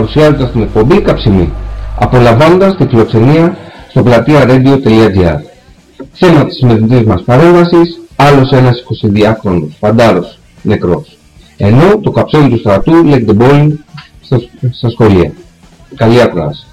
παρουσιάζεται στην εκπομπή Καψιμή, απολαμβάνοντας τη φιλοξενία στο πλατεία radio.gr. Θέμα της σημερινής μας παρέμβασης, άλλος ένας 22χρονος φαντάρος νεκρός. Ενώ το καψόνι του στρατού λέγεται πόλη στα σχολεία. Καλή ακρόαση.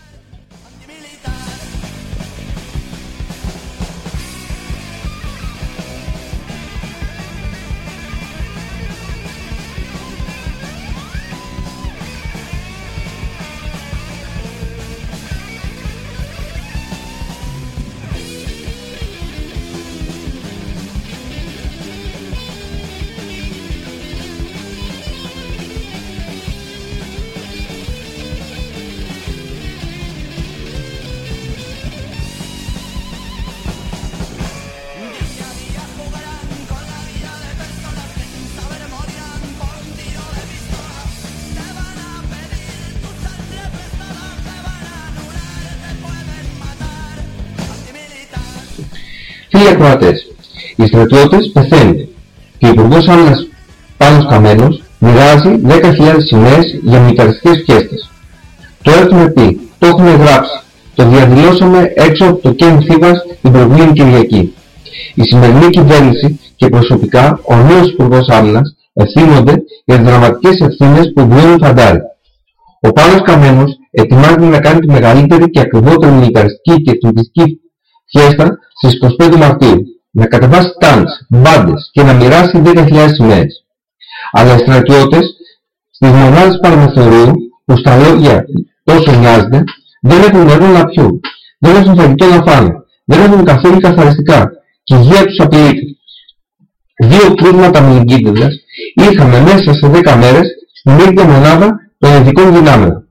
Ακροατές, οι στρατιώτες πεθαίνουν και ο Υπουργός Άμυνας Πάνος Καμένος μοιράζει 10.000 σημαίες για μιλιταριστικές φιέστες. Το έχουμε πει, το έχουμε γράψει, το διαδηλώσαμε έξω από το Κέν Θήβας την προηγούμενη Κυριακή. Η σημερινή κυβέρνηση και προσωπικά ο νέος Υπουργός Άμυνας ευθύνονται για τις δραματικές ευθύνες που βιώνουν φαντάρι. Ο Πάνος Καμένος ετοιμάζεται να κάνει τη μεγαλύτερη και ακριβότερη μιλιταριστική και εθνικιστική φιέστα στις 25 Μαρτίου, να κατεβάσει τάγκς, μπάντες και να μοιράσει 10.000 σημαίες. Αλλά οι στρατιώτες στις μονάδες Παραμεθορίου, που στα λόγια τόσο νοιάζεται, δεν έχουν νερό να πιούν, δεν έχουν φαγητό να φάνε, δεν έχουν καθόλου καθαριστικά και η υγεία τους απειλείται. Δύο κρούσματα μηνυγκίτιδες είχαμε μέσα σε 10 μέρες στην ίδια μονάδα των ειδικών δυνάμεων.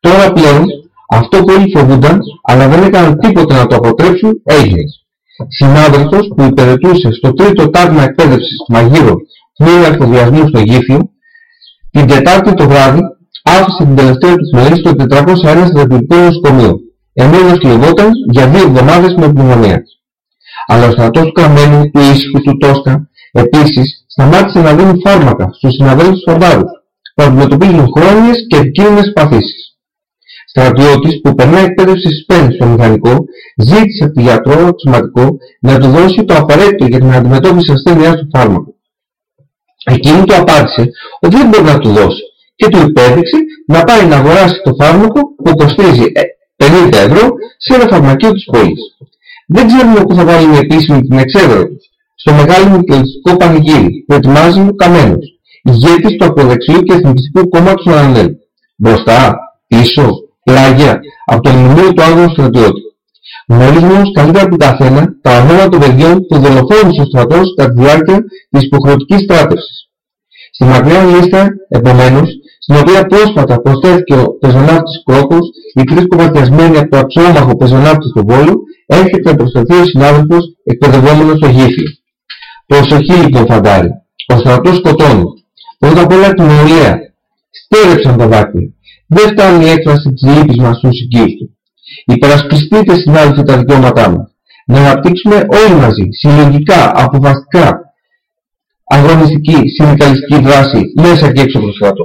Τώρα πλέον αυτό που όλοι φοβούνταν, αλλά δεν έκαναν τίποτα να το αποτρέψουν, έγινες. Συνάδελφος που υπηρετούσε στο τρίτο τάγμα εκπαίδευσης μαγείρων τμήμα εφοδιασμού στο Γήφιο, την Τετάρτη το βράδυ άφησε την τελευταία του πνοή στο 401 στρατιωτικό νοσοκομείο, ενώ νοσηλευόταν για δύο εβδομάδες με πνευμονία. Αλλά ο στρατός του Καμένου, του ήσυχου του Τόσκα, επίσης σταμάτησε να δίνει φάρμακα στους συναδέλφους φαντάρους, που αντιμετωπίζουν χρόνιες και επικίνδυνες παθήσεις. Στρατιώτης που περνάει εκπαίδευση σπέν στο μηχανικό, ζήτησε από τον γιατρό αξιωματικό να του δώσει το απαραίτητο για την αντιμετώπιση ασθένειάς του φάρμακου. Εκείνη του απάντησε ότι δεν μπορεί να του δώσει και του υπέδειξε να πάει να αγοράσει το φάρμακο που κοστίζει 50 ε, ευρώ σε ένα φαρμακείο της πόλης. Δεν ξέρουμε πού θα βάλουμε επίσημη την εξέδρα του. Στο μεγάλο μικελιστικό πανηγύρι που ετοιμάζει ο Καμένος, ηγέτης του ακροδεξιού και εθνικιστικού κόμματος Ανανέλ. Μπροστά, πίσω, πλάγια από το μνημείο του άγνωστου στρατιώτη. Γνωρίζουμε όμως καλύτερα από τον καθένα τα ονόματα των παιδιών που δολοφόνησε ο στρατός κατά τη διάρκεια της υποχρεωτικής στράτευσης. Στη μακριά λίστα, επομένως, στην οποία πρόσφατα προσθέθηκε ο πεζοναύτης Κρόκος, η τρεις κομματιασμένη από το αξιόμαχο πεζοναύτη του Βόλου, έρχεται να προσθεθεί ο συνάδελφος εκπαιδευόμενος στο Γήφιο. Προσοχή λοιπόν φαντάρι. Ο στρατός σκοτώνει. Πρώτα απ' όλα την ορία. Στέρεψαν τα δάκρυα. Δεν φτάνει η έκφραση της λύπης μας στους οικείους του. Υπερασπιστείτε συνάδελφοι τα δικαιώματά μας. Να αναπτύξουμε όλοι μαζί, συλλογικά, αποφαστικά, αγωνιστική, συνδικαλιστική δράση μέσα και έξω από το στρατό.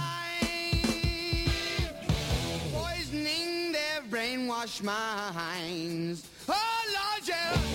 wash my hands. Oh, Lord, yeah.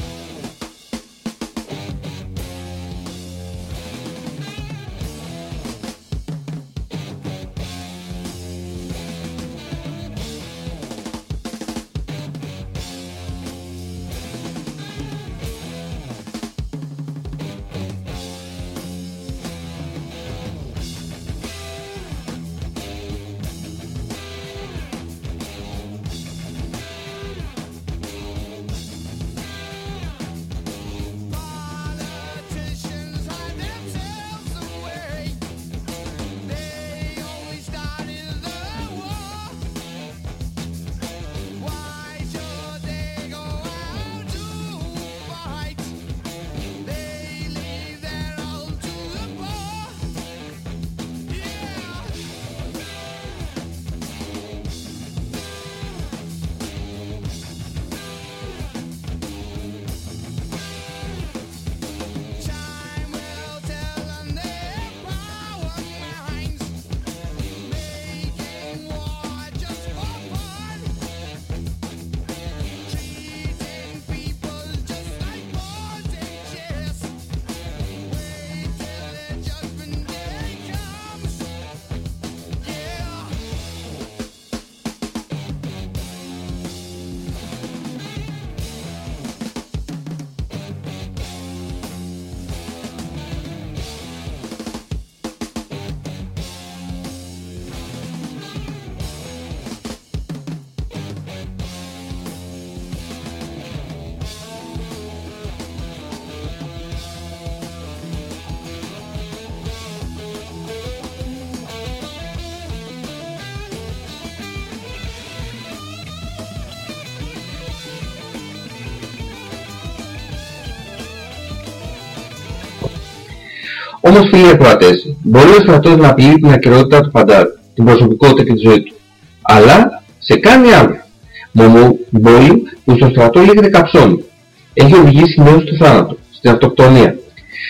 Όμως φίλοι ακροατές, μπορεί ο στρατός να απειλεί την ακαιρεότητα του φαντάρου, την προσωπικότητα και τη ζωή του. Αλλά σε κάνει άνθρωπο. Μομομπόλη που στο στρατό λέγεται καψόνι. Έχει οδηγήσει νέους στο θάνατο, στην αυτοκτονία.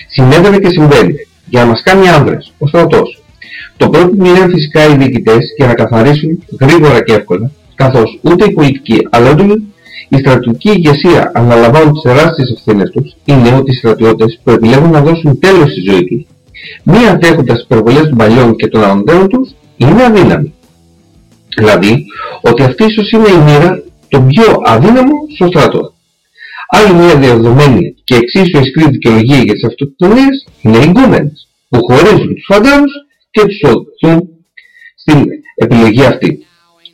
Συνέβαινε και συμβαίνει. Για να μας κάνει άνδρες, ο στρατός. Το πρώτο που λένε φυσικά οι διοικητές για να καθαρίσουν γρήγορα και εύκολα, καθώς ούτε οι πολιτικοί αλλά ούτε η στρατιωτική ηγεσία αναλαμβάνουν τις τεράστιες ευθύνες τους, είναι ότι οι στρατιώτες που επιλέγουν να δώσουν τέλος στη ζωή τους, μη αντέχοντας τις υπερβολές των παλιών και των ανωτέρων τους, είναι αδύναμοι. Δηλαδή, ότι αυτή ίσως είναι η μοίρα των πιο αδύναμο στο στρατό. Άλλη μια διαδεδομένη και εξίσου ισχυρή δικαιολογία για τις αυτοκτονίες είναι οι γκούμενες, που χωρίζουν τους φαντάρους και τους οθούν στην επιλογή αυτή.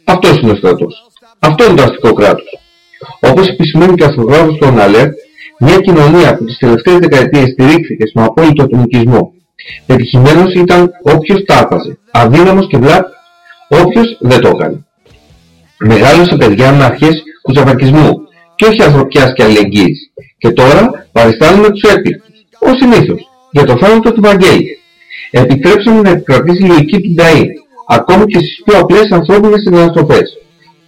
Αυτός είναι ο στρατός. Αυτό είναι το αστικό κράτος. Όπως επισημαίνει και ο αρθρογράφος του Αλέρ, μια κοινωνία που τις τελευταίες δεκαετίες στηρίχθηκε στον απόλυτο ατομικισμό. Πετυχημένος ήταν όποιος τα άπαζε, αδύναμος και βλάπτης όποιος δεν το έκανε. Μεγάλωσε παιδιά με αρχές κουτσαβακισμού και όχι ανθρωπιάς και αλληλεγγύης. Και τώρα παριστάνουμε τους έπικτους, ως συνήθως, για το θάνατο του Βαγγέλη. Επιτρέψαμε να επικρατήσει η λογική του Νταΐ, ακόμη και στις πιο απλές ανθρώπινες συναναστροφές.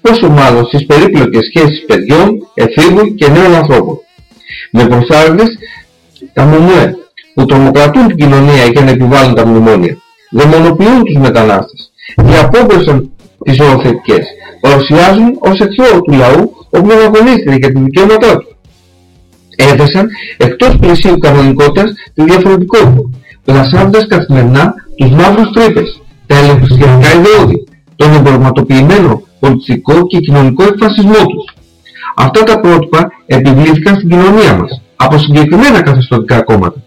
Πόσο μάλλον στις περίπλοκες σχέσεις παιδιών, εφήβων και νέων ανθρώπων. Με προσάρτητες τα μουμουέ, που τρομοκρατούν την κοινωνία για να επιβάλλουν τα μνημόνια. Δαιμονοποιούν τους μετανάστες. Διαπόμπευσαν τις οροθετικές. Παρουσιάζουν ως εχθρό του λαού όπου αγωνίστηκε για τη δικαιώματά του. Έθεσαν εκτός πλαισίου κανονικότητας τη διαφορετικότητα, πλασάροντας καθημερινά τους μαύρους τρύπες, τα ελευθεριακά ιδεώδη, τον εμπορματοποιημένο πολιτικό και κοινωνικό εκφασισμό τους. Αυτά τα πρότυπα επιβλήθηκαν στην κοινωνία μας από συγκεκριμένα καθεστωτικά κόμματα.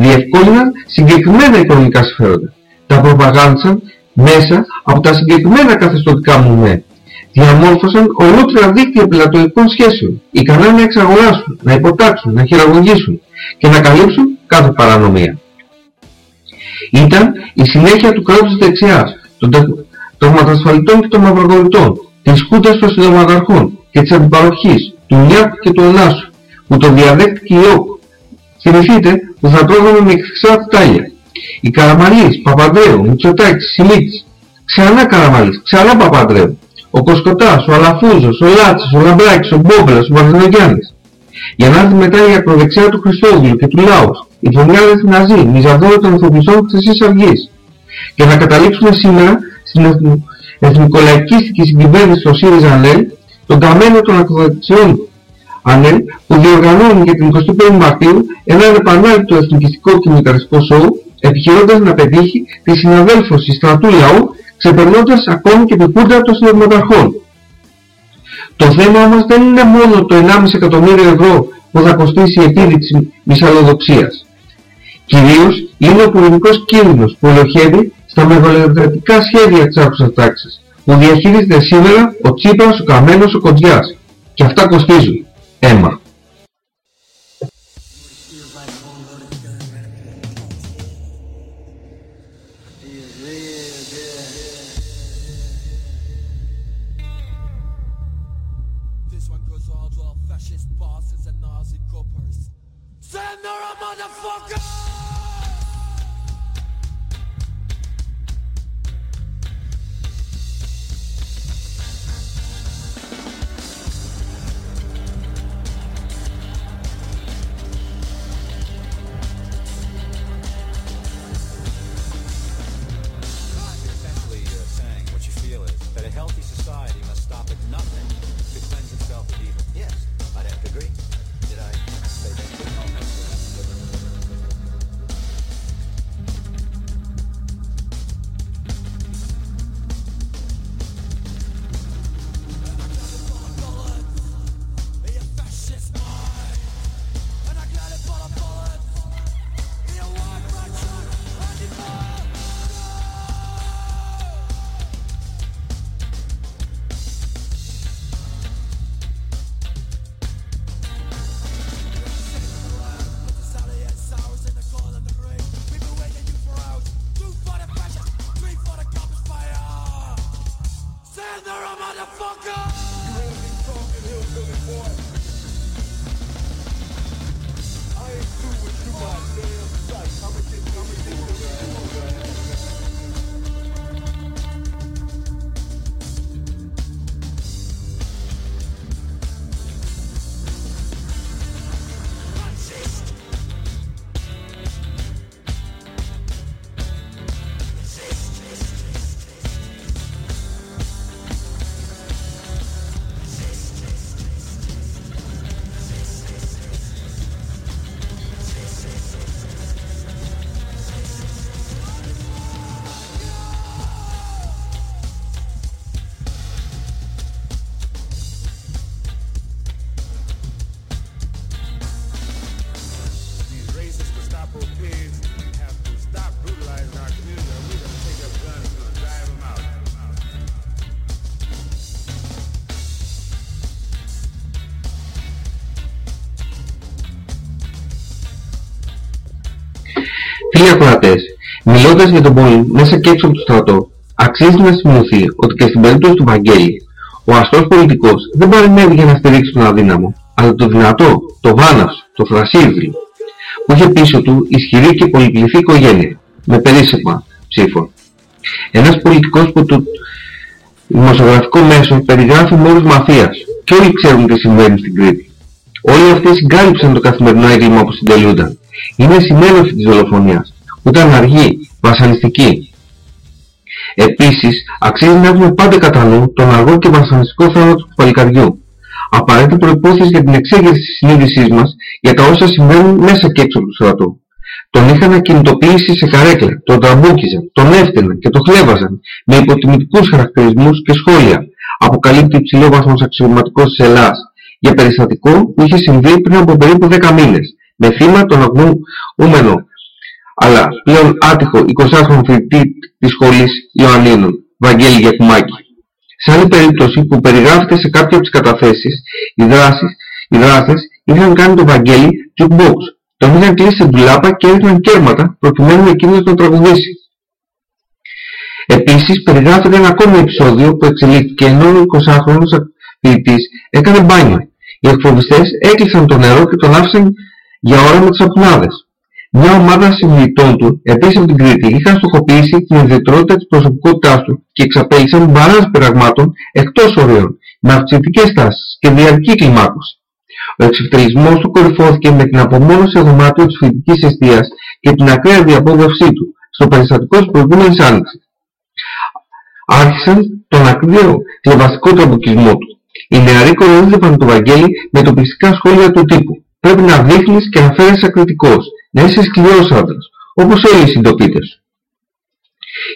Διευκόλυναν συγκεκριμένα οικονομικά συμφέροντα. Τα προπαγάνδισαν μέσα από τα συγκεκριμένα καθεστωτικά μουμέ. Διαμόρφωσαν ολόκληρα δίκτυα πελατωικών σχέσεων, ικανά να εξαγοράσουν, να υποτάξουν, να χειραγωγήσουν και να καλύψουν κάθε παρανομία. Ήταν η συνέχεια του κράτους της δεξιάς, των, των ματασφαλιτών και των μαυρογορητών, της χούντας των συνταγματαρχών και της αντιπαροχής, του Νιάκου και του Ωνάσου, που τον διαδέχτηκε η ΟΚ. Θυμηθείτε που θα τρώγαμε με χρυσά φτάλια. Οι Καραμαλής, Παπανδρέου, Μητσοτάκης, Σιλίτης, ξανά Καραμαλής, ξανά Παπανδρέου, ο Κοσκοτάς, ο Αλαφούζος, ο Λάτσης, ο Λαμπράκης, ο Μπόμπελας, ο Βαρδινογιάννης. Για να έρθει μετά η ακροδεξιά του Χριστόδουλου και του Λάους, η φωνιάδες Ναζί, μιζαδόρα των ανθρωπιστών της Χρυσής Αυγής. Και να καταλήξουμε σήμερα στην εθνο- εθνικολαϊκίστικη συγκυβέρνηση του ΣΥΡΙΖΑ ΑΝΕΛ, τον καμένο των ακροδεξιών ΑΝΕΛ, που διοργανώνει για την 25η Μαρτίου ένα επανάληπτο εθνικιστικό και μιλιταριστικό σοου, επιχειρώντας να πετύχει τη συναδέλφωση στρατού λαού, ξεπερνώντας ακόμη και την κούρτα των συνταγματαρχών. Το θέμα όμως δεν είναι μόνο το 1,5 εκατομμύριο ευρώ που θα κοστίσει η επίδειξη μυσαλλοδοξίας. Κυρίως είναι ο πολιτικός κίνδυνος που ελοχεύει στα μεγαλοδρατικά σχέδια της άρχουσας τάξης, που διαχειρίζεται σήμερα ο Τσίπρας, ο Καμένος, ο Κοντιάς. Και αυτά κοστίζουν. Έμα. Φίλοι ακροατές, μιλώντας για τον πόλεμο μέσα και έξω από το στρατό, αξίζει να σημειωθεί ότι και στην περίπτωση του Βαγγέλη, ο αστός πολιτικός δεν παρενέβη για να στηρίξει τον αδύναμο, αλλά το δυνατό, το βάναυσο, το θρασίδρυ, που είχε πίσω του ισχυρή και πολυπληθή οικογένεια, με περίσσεμα ψήφων. Ένας πολιτικός που το δημοσιογραφικό μέσο περιγράφει μόρους μαφίας και όλοι ξέρουν τι συμβαίνει στην Κρήτη. Όλοι αυτοί συγκάλυψαν το καθημερινό έγκλημα που συντελούνταν. Είναι συνέλευση της δολοφονίας, που ήταν αργή, βασανιστική. Επίσης, αξίζει να έχουμε πάντα κατά νου τον αργό και βασανιστικό θάνατο του παλικαριού. Απαραίτητη προϋπόθεση για την εξέγερση της συνείδησής μας για τα όσα συμβαίνουν μέσα και έξω από το στρατό. Τον είχαν ακινητοποιήσει σε καρέκλα, τον τραμπούκιζαν, τον έφτυναν και τον χλεύαζαν με υποτιμητικούς χαρακτηρισμούς και σχόλια. Αποκαλύπτει υψηλό βαθμός αξιωματικός της Ελλάς για περιστατικό που είχε συμβεί πριν από περίπου 10 μήνες με θύμα τον αγνοούμενο, αλλά πλέον άτυχο 20χρονο φοιτητή της σχολής Ιωαννίνων, Βαγγέλη Γιακουμάκη. Σε άλλη περίπτωση που περιγράφεται σε κάποια από τις καταθέσεις, οι, δράσεις, οι δράστες είχαν κάνει τον Βαγγέλη jukebox, τον είχαν κλείσει σε ντουλάπα και έριχναν κέρματα προκειμένου εκείνος να τον τραγουδήσει. Επίσης περιγράφεται ένα ακόμη επεισόδιο που εξελίχθηκε ενώ ο 20χρονος φοιτητής έκανε μπάνιο. Οι εκφοβιστές έκλεισαν το νερό και τον άφησαν για όλα με τις Απινάδας. Μια ομάδα συμβλητών του, επίσης από την Κρήτη, είχαν στοχοποιήσει την ιδιαιτερότητα της προσωπικότητάς του και εξαπέλυσαν μπαράζ πειραγμάτων εκτός ωραίων, με αυξητικές τάσεις και διαρκή κλιμάκωση. Ο εξευτελισμός του κορυφώθηκε με την απομόνωση δωμάτιο της φοιτητικής αιστείας και την ακραία διαπόδευσή του στο περιστατικό της προηγούμενης άνοιξης. Άρχισαν τον ακραίο κλεβαστικό τραμποκισμό του. Οι νεαροί κοροϊδεύαν το Βαγγέλη με τοπιστικά σχόλια του τύπου. Πρέπει να δείχνεις και να φέρεσαι ακριτικός, να είσαι σκληρός άντρας, όπως όλοι οι συντοπίτες.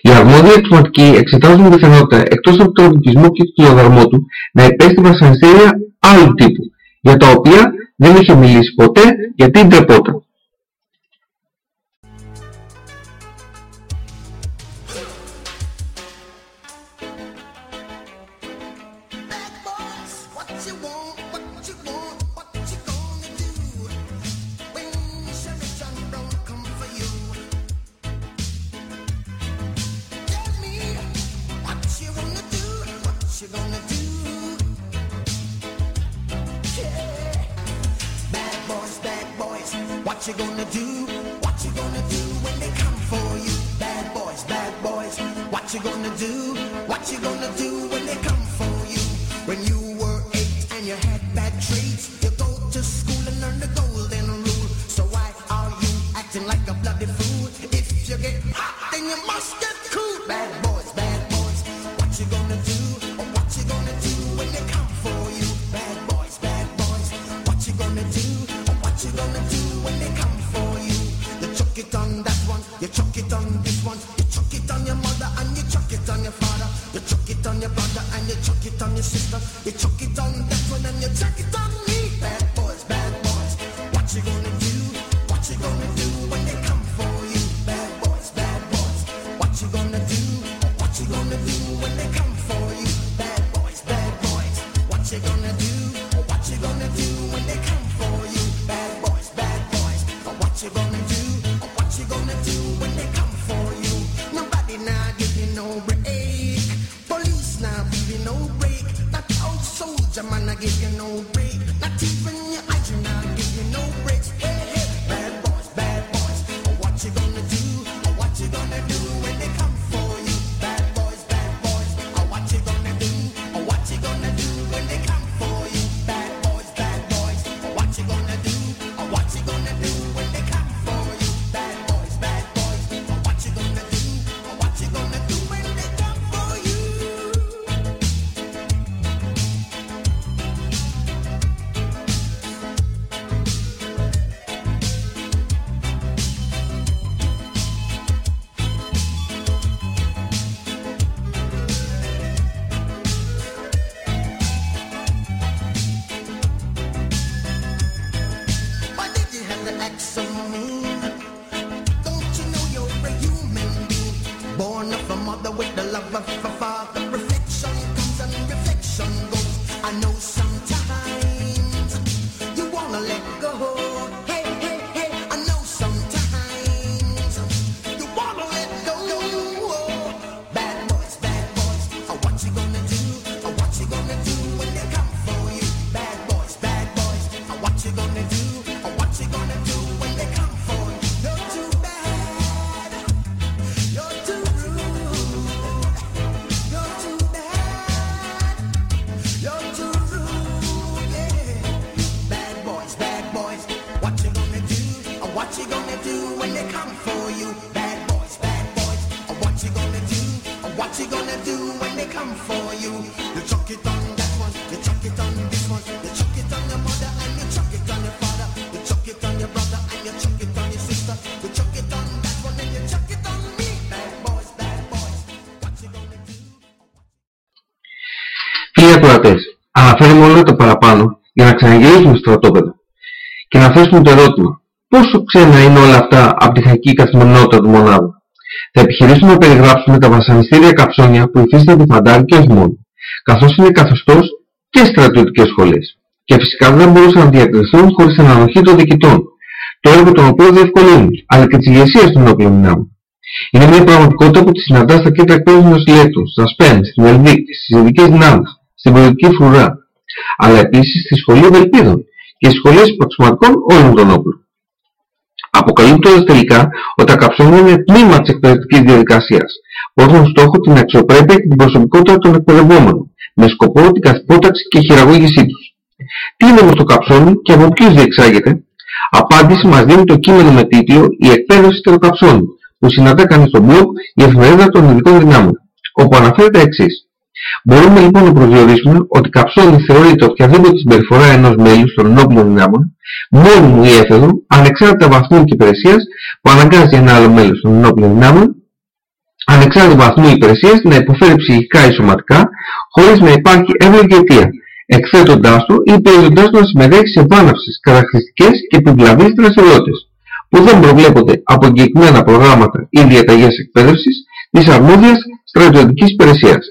Οι αρμόδιοι εξωματικοί εξετάζουν την πιθανότητα εκτός από τον ρομπικισμό και τον λογαριασμό του να υπέστη βασανιστήρια άλλου τύπου, για τα οποία δεν έχει μιλήσει ποτέ γιατί δεν ντρεπόταν. ακροατές, αλλά φέρουμε όλα τα παραπάνω για να ξαναγυρίσουμε στο στρατόπεδο και να θέσουμε το ερώτημα πόσο ξένα είναι όλα αυτά από τη χακή καθημερινότητα του μονάδου; Θα επιχειρήσουμε να περιγράψουμε τα βασανιστήρια καψόνια που υφίστανται φαντάρι και όχι καθώς είναι καθεστώς και στρατιωτικές σχολές. Και φυσικά δεν μπορούσαν να διακριθούν χωρίς αναδοχή των διοικητών, το έργο των οποίων διευκολύνουν, αλλά και της ηγεσίας των όπλων δυνάμων. Είναι μια πραγματικότητα που τη συναντά στα κέντρα εκπαίδευσης νοσηλεύτων, στα σπέν, στην Ελβίκ, στις ειδικές δυνάμεις, στην πολιτική φρουρά, αλλά επίσης στη σχολή Ευελπίδων και στις σχολές προξηματικών όλων των όπλων. Αποκαλύπτοντας τελικά ότι τα καψόνια είναι τμήμα της εκπαίδευτική διαδικασίας, που έχουν στόχο την αξιοπρέπεια και την προσωπικότητα των εκπαιδευόμενων, με σκοπό την καθυπόταξη και χειραγώγησή τους. Τι είναι όμως το καψόνι και από ποιους διεξάγεται, Απάντηση μας δίνει το κείμενο με τίτλο «Η εκπαίδευση των που συναντά κανείς στο blog «Η εφημερίδα των ειδικών δυνάμεων», όπου αναφέρεται εξής. Μπορούμε λοιπόν να προσδιορίσουμε ότι καψόνι θεωρείται οποιαδήποτε συμπεριφορά ενός μέλους των ενόπλων δυνάμεων, μόνιμου ή έφεδρου, ανεξάρτητα βαθμού και υπηρεσίας, που αναγκάζει ένα άλλο μέλος των ενόπλων δυνάμεων, ανεξάρτητα βαθμού υπηρεσίας, να υποφέρει ψυχικά ή σωματικά, χωρίς να υπάρχει εύλογη αιτία, εκθέτοντάς του ή περιορίζοντάς του να συμμετέχει σε επάναυσεις, καταχρηστικές και επιβλαβείς δραστηριότητες, που δεν προβλέπονται από εγκεκριμένα προγράμματα ή διαταγές εκπαίδευσης της αρμόδιας στρατιωτικής υπηρεσίας.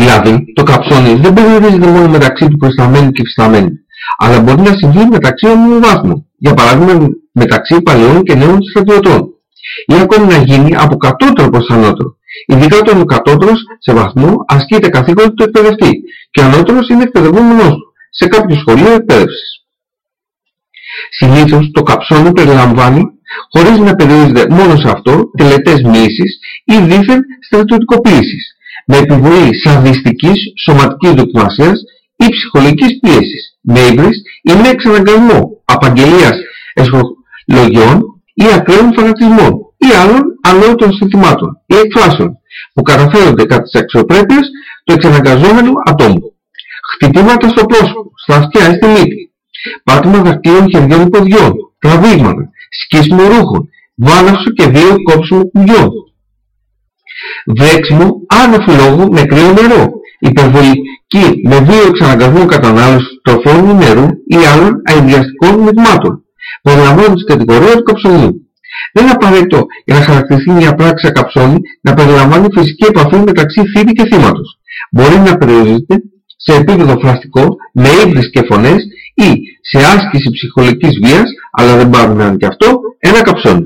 Δηλαδή, το καψόνι δεν περιορίζεται μόνο μεταξύ του προϊσταμένου και υφισταμένου, αλλά μπορεί να συμβεί μεταξύ ομοιοβάθμων, για παράδειγμα μεταξύ παλαιών και νέων στρατιωτών, ή ακόμη να γίνει από κατώτερο προς ανώτερο, ειδικά όταν ο κατώτερος σε βαθμό ασκείται καθήκον του εκπαιδευτή και ο ανώτερος είναι εκπαιδευόμενος του σε κάποιο σχολείο εκπαίδευσης. Συνήθως το καψόνι περιλαμβάνει, χωρίς να περιορίζεται μόνο σε αυτό, τελετές μίσεις ή δίθεν στρατιωτικοποίησης, με επιβολή σαδιστικής σωματικής δοκιμασίας ή ψυχολογικής πίεσης, με ύβρις ή με εξαναγκασμό απαγγελίας εσχολογιών ή ακραίων φανατισμών ή άλλων ανώτερων συνθημάτων ή εκφράσεων που καταφέρονται κατά της αξιοπρέπειας του εξαναγκαζόμενου ατόμου. Χτυπήματα στο πρόσωπο, στα αυτιά ή στη μύτη, πάτημα δακτύλων χεριών ή ποδιών, τραβήγματα, σκίσιμο ρούχων, βάναυσο και βίο κόψιμο κουμπιών, Βρέξιμο άνευ λόγου με κρύο νερό, υπερβολική με βίο εξαναγκασμό κατανάλωσης τροφών ή νερού ή άλλων αειδιαστικών μειγμάτων, περιλαμβάνουν τις κατηγορίες του καψονίου. Δεν είναι απαραίτητο για να χαρακτηριστεί μια πράξη σε καψόνι να περιλαμβάνει φυσική επαφή μεταξύ θήτη και θύματος. Μπορεί να περιορίζεται σε επίπεδο φραστικό με ύβρις και φωνές ή σε άσκηση ψυχολογικής βίας, αλλά δεν πάρουν να είναι και αυτό, ένα καψόνι.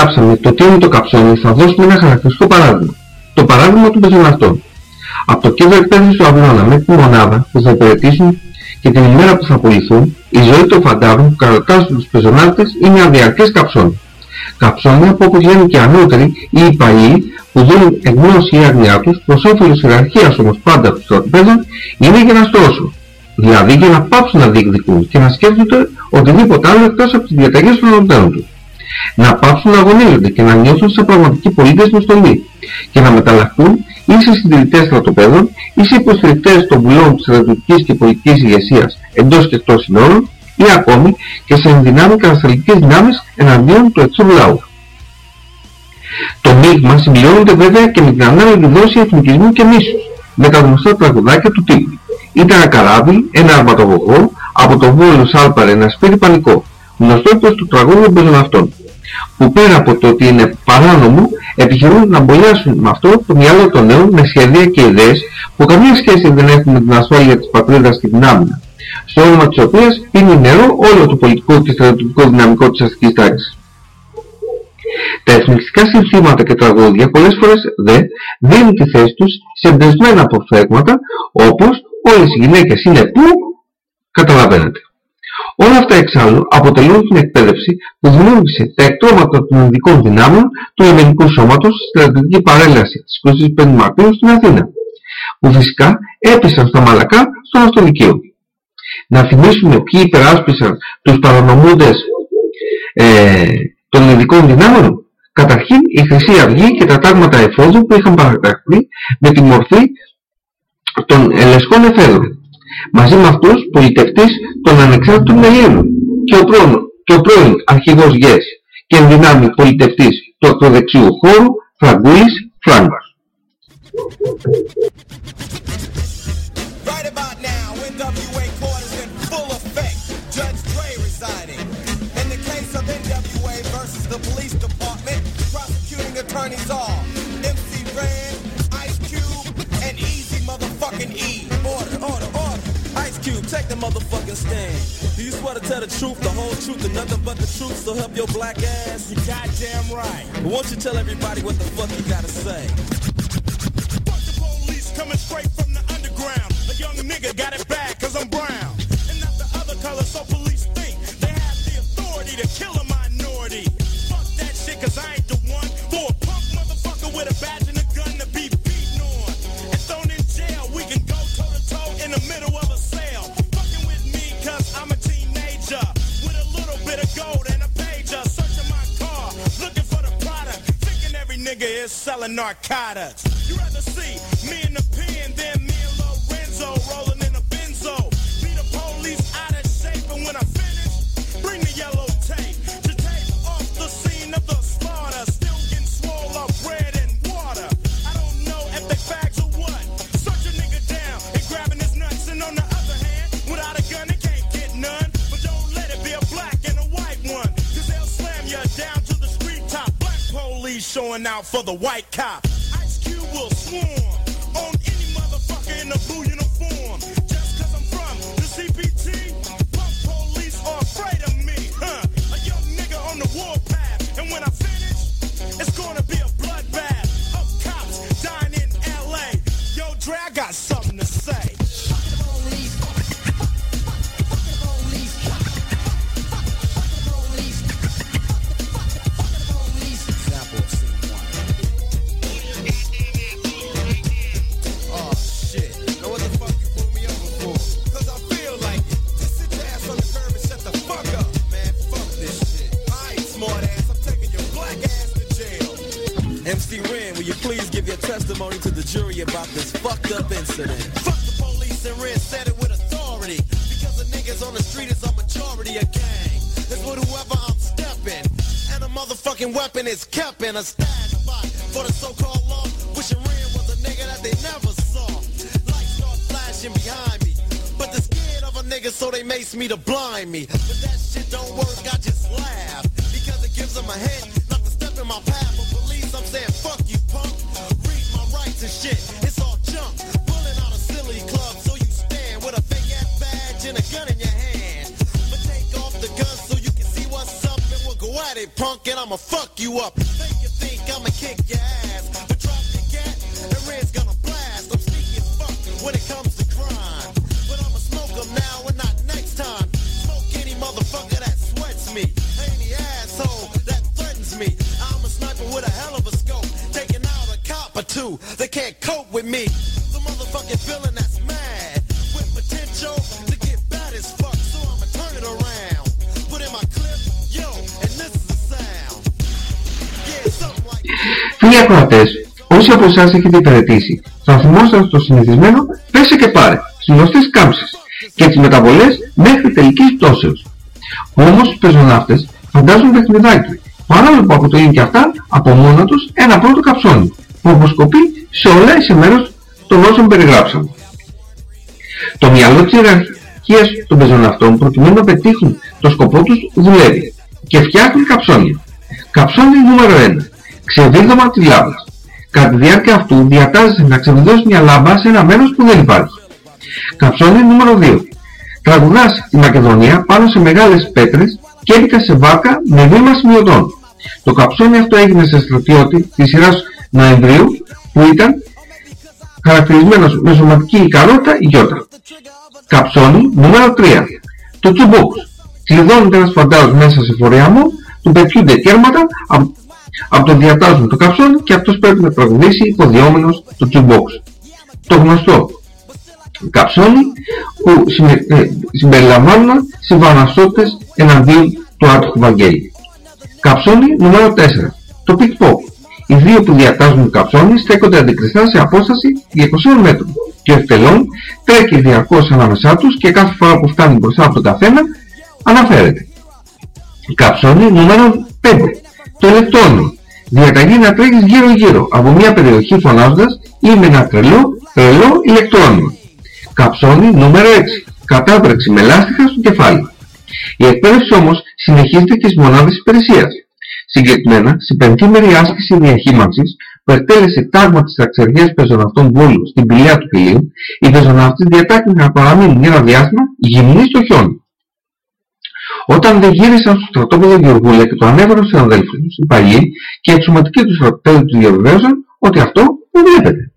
Αφού περιγράψαμε το τι είναι το καψόνι, θα δώσουμε ένα χαρακτηριστικό παράδειγμα. Το παράδειγμα του πεζοναυτών. Από το κέντρο εκπαίδευσης του Αυλώνα με τη μονάδα που θα υπηρετήσουν και την ημέρα που θα απολυθούν, η ζωή των φαντάρων που κατατάσσουν τους πεζοναύτες είναι αδιαρκές καψόνι. Καψόνια που όπως λένε και ανώτεροι ή οι παλιοί που δίνουν εγνώση ή αγνιά τους προς όφελος ιεραρχίας όμως πάντα των στρατοπέδων είναι για να στρώσουν. Δηλαδή για να πάψουν να διεκδικούν και να σκέφτονται οτιδήποτε άλλο εκτός από τις διαταγές των ορταίων τους. Να πάψουν να αγωνίζονται και να νιώθουν σαν πραγματικοί πολίτες με στολή και να μεταλλαχθούν ή σε συντηρητές στρατοπέδων ή σε υποστηρικτές των βουλών της στρατιωτικής και πολιτικής ηγεσίας εντός και εκτός συνόρων ή ακόμη και σε ενδυνάμει κατασταλτικές δυνάμεις εναντίον του εξώρου λαού. Το μείγμα συμπληρώνεται βέβαια και με την ανάλογη δόση εθνικισμού και μίσους με τα γνωστά τραγουδάκια του τύπου. Ήταν ένα καράβι, ένα αρματοβογό, από το Βόλο σάλπαρε ένα σπίτι πανικό, γνωστό προς το τραγούδι των πεζοναυτών, που πέρα από το ότι είναι παράνομο, επιχειρούν να μπολιάσουν με αυτό το μυαλό των νέων με σχέδια και ιδέες που καμία σχέση δεν έχουν με την ασφάλεια της πατρίδας και την άμυνα, στο όνομα της οποίας πίνει νερό όλο το πολιτικό και στρατιωτικό δυναμικό της αστικής τάξης. Τα εθνικιστικά συνθήματα και τραγούδια πολλές φορές δε δίνουν τη θέση τους σε εμπνευσμένα αποφθέγματα όπως όλες οι γυναίκες είναι που καταλαβαίνετε. Όλα αυτά εξάλλου αποτελούν την εκπαίδευση που δημιούργησε τα εκτρώματα των ειδικών δυνάμεων του ελληνικού σώματος στη στρατιωτική παρέλαση της 25 Μαρτίου στην Αθήνα, που φυσικά έπεσαν στα μαλακά στο αυτοδικείο. Να θυμίσουμε ποιοι υπεράσπισαν τους παρανομούντες ε, των ειδικών δυνάμεων. Καταρχήν η Χρυσή Αυγή και τα τάγματα εφόδου που είχαν παραταχθεί με τη μορφή των ελεσκών εφέδρων. Μαζί με αυτούς πολιτευτής τον ανεξάρτητων Ελλήνων και ο πρώην, και ο πρώην αρχηγός ΓΕΣ και ενδυνάμει πολιτευτής του ακροδεξίου χώρου Φραγκούλης Φράγκμαρ. Cube, take the motherfucking stand. Do you swear to tell the truth, the whole truth, and nothing but the truth, so help your black ass? You goddamn right. But won't you tell everybody what the fuck you gotta say? Fuck the police coming straight from the underground. A young nigga got it bad cause I'm brown. And not the other color, so police think they have the authority to kill a narcotics. You rather see me in the pen than me and Lorenzo rolling in a benzo. Be the police out of shape, and when I finish, bring the yellow tape. To tape off the scene of the slaughter. Still getting swole up bread and water. I don't know if they fags or what. Search a nigga down and grabbing his nuts, and on the other hand, without a gun, it can't get none. But don't let it be a black and a white one. Cause they'll slam you down to the street top. Black police showing out for the white cop. It, punk, and I'ma fuck you up. Think you think I'ma kick your ass, but drop your gat, the red's gonna blast. I'm sneaky as fuck when it comes to crime, but I'ma smoke 'em now and not next time. Smoke any motherfucker that sweats me, any asshole that threatens me. I'm a sniper with a hell of a scope, taking out a cop or two. They can't cope Φίλοι ακροατές, όσοι από εσάς έχετε υπηρετήσει, θα θυμόσαστε στο συνηθισμένο πέσε και πάρε, στις γνωστές κάμψεις και τις μεταβολές μέχρι τελικής πτώσεως. Όμως οι πεζοναύτες φαντάζουν παιχνιδάκι, παρόλο που αποτελούν και αυτά από μόνα τους ένα πρώτο καψόνι, που αποσκοπεί σε όλα εις μέρος των όσων περιγράψαμε. Το μυαλό της ιεραρχίας των πεζοναυτών προκειμένου να πετύχουν το σκοπό τους δουλεύει και φτιάχνει καψόνια. Καψόνι νούμερο 1. Ξεβίδωμα της λάμπας. Κατά τη διάρκεια αυτού διατάζεσαι να ξεβιδώσει μια λάμπα σε ένα μέρος που δεν υπάρχει. Καψόνι νούμερο 2. Τραγουδάς τη Μακεδονία πάνω σε μεγάλες πέτρες και έδικα σε βάρκα με βήμα σημειωτών. Το καψόνι αυτό έγινε σε στρατιώτη της σειράς Νοεμβρίου που ήταν χαρακτηρισμένος με σωματική ικανότητα γιώτα. Καψόνι νούμερο 3. Το τσουμπόκς. Κλειδώνεται ένας φαντάρος μέσα σε φορέαμο, του πετιούνται κέρματα, από, από τον διατάζουν το καψόνι και αυτός πρέπει να τραγουδήσει υποδιόμενος το τσουμπόκς. Το γνωστό καψόνι που συμμε, ε, συμπεριλαμβάνουν συμβαναστότητες εναντίον του άτυχου Βαγγέλη. Καψόνι νούμερο 4. Το pick-pop. Οι δύο που διατάζουν το καψόνι στέκονται αντικριστά σε απόσταση 200 μέτρων και ο εκτελών τρέχει διαρκώς ανάμεσά τους και κάθε φορά που φτάνει μπροστά από τον καθένα αναφέρεται. Καψόνι νούμερο 5. Το ηλεκτρόνιο. Διαταγή να τρέχεις γύρω γύρω από μια περιοχή φωνάζοντας «Είμαι ένα τρελό, τρελό ηλεκτρόνιο». Καψόνι νούμερο 6. Κατάπρεξη με λάστιχα στο κεφάλι. Η εκπαίδευση όμως συνεχίζεται και στις μονάδες υπηρεσίας. Συγκεκριμένα, σε πενθήμερη άσκηση διαχείμανσης που εκτέλεσε τάγμα της ταξιδιάς πεζοναυτών Βόλου στην πηλαία του Πηλίου, οι πεζοναύτες διατάχθηκαν να παραμείνουν για ένα διάστημα γυμνοί στο χιόνι. Όταν δεν γύρισαν στο στρατόπεδο Γεωργούλα και το ανέβαιναν στους αδέλφους τους, οι παλιοί και οι εξωματικοί του στρατοπέδου τους διαβεβαίωσαν ότι αυτό δεν βλέπετε.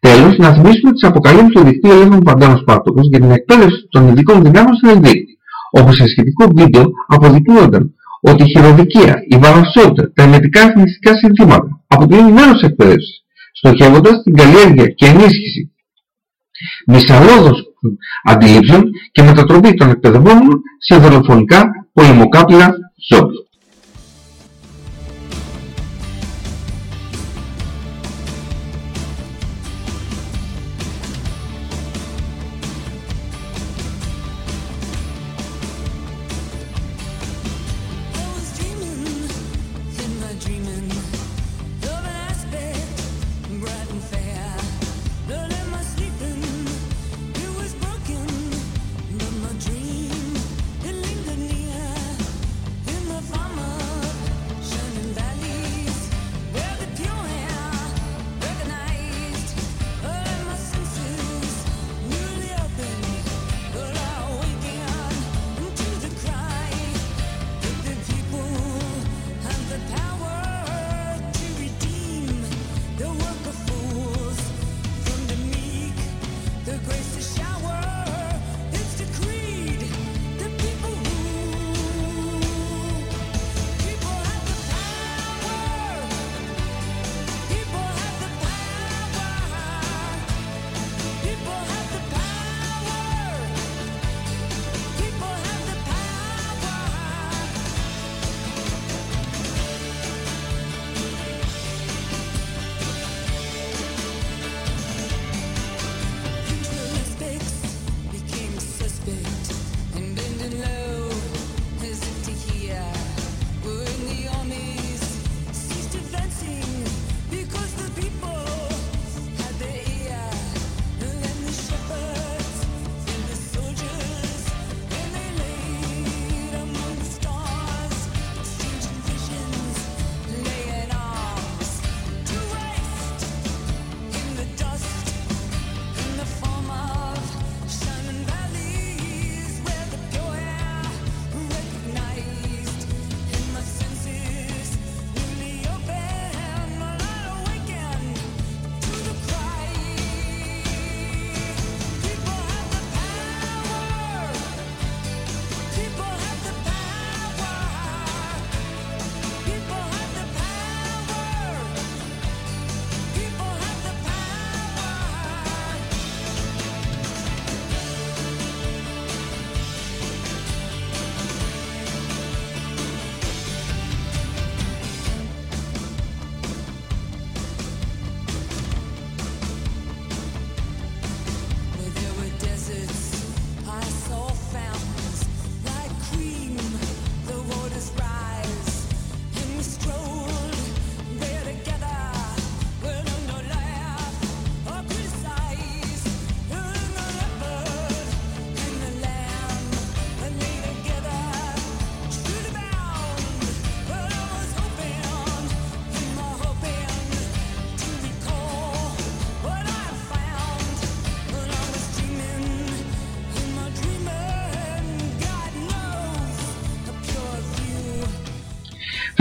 Τέλος, να θυμίσουμε τις αποκαλύψεις του δικτύου ελεύθερων παντάνων Σπάρτοκος για την εκπαίδευση των ειδικών δυνάμεων στην Ελβίκη, όπου σε σχετικό βίντεο αποδεικνύονταν ότι η χειροδικία, η βαρασότητα, τα εμετικά εθνιστικά συνθήματα αποτελούν μέρος της εκπαίδευσης, στοχεύοντας την καλλιέργεια και ενίσχυση μισαλόδος αντιλήψεων και μετατροπή των εκπαιδευόμενων σε δολοφονικά πολεμοκάπηλα ζώπη.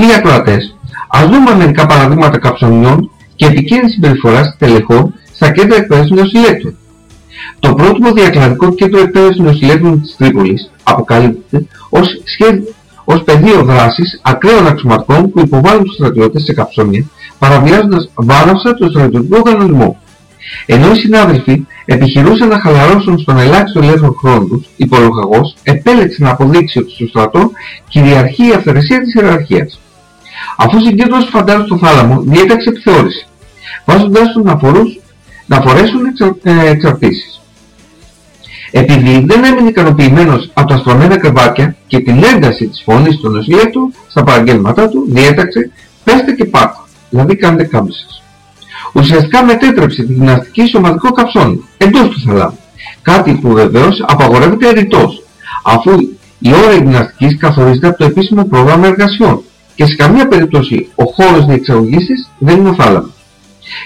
Φίλοι ακροατές, ας δούμε μερικά παραδείγματα καψονιών και επικίνδυνης συμπεριφοράς τελεχών στα κέντρα εκπαίδευσης νεοσυλλέκτων. Το πρώτο διακλαδικό κέντρο εκπαίδευσης νεοσυλλέκτων της Τρίπολης αποκαλύπτεται ως, σχέδιο, ως πεδίο δράσης ακραίων αξιωματικών που υποβάλλουν τους στρατιώτες σε καψόνια παραβιάζοντας βάναυσα το στρατιωτικό κανονισμό. Ενώ οι συνάδελφοι επιχειρούσαν να χαλαρώσουν στον ελάχιστο ελεύθερο χρόνο τους, υπολογαγός επέλεξε να αποδείξει ότι στο στρατό κυριαρχεί η αυθαιρεσία της ιεραρχίας. Αφού συγκέντρωσε φαντάρους στο θάλαμο, διέταξε επιθεώρηση, βάζοντάς τους να, φορούς, να φορέσουν εξα, ε, εξαρτήσεις. Επειδή δεν έμεινε ικανοποιημένος από τα στρωμένα κρεβάτια και την ένταση της φωνής του νοσηλέτου στα παραγγέλματά του, διέταξε «πέστε και πάτε», δηλαδή κάντε κάμπισες. Ουσιαστικά μετέτρεψε τη γυμναστική σωματικό καψόνι εντός του θαλάμου, κάτι που βεβαίως απαγορεύεται ρητός, αφού η ώρα γυμναστικής καθορίζεται από το επίσημο πρόγραμμα εργασιών και σε καμία περίπτωση ο χώρος διεξαγωγής της δεν είναι ο θάλαμος.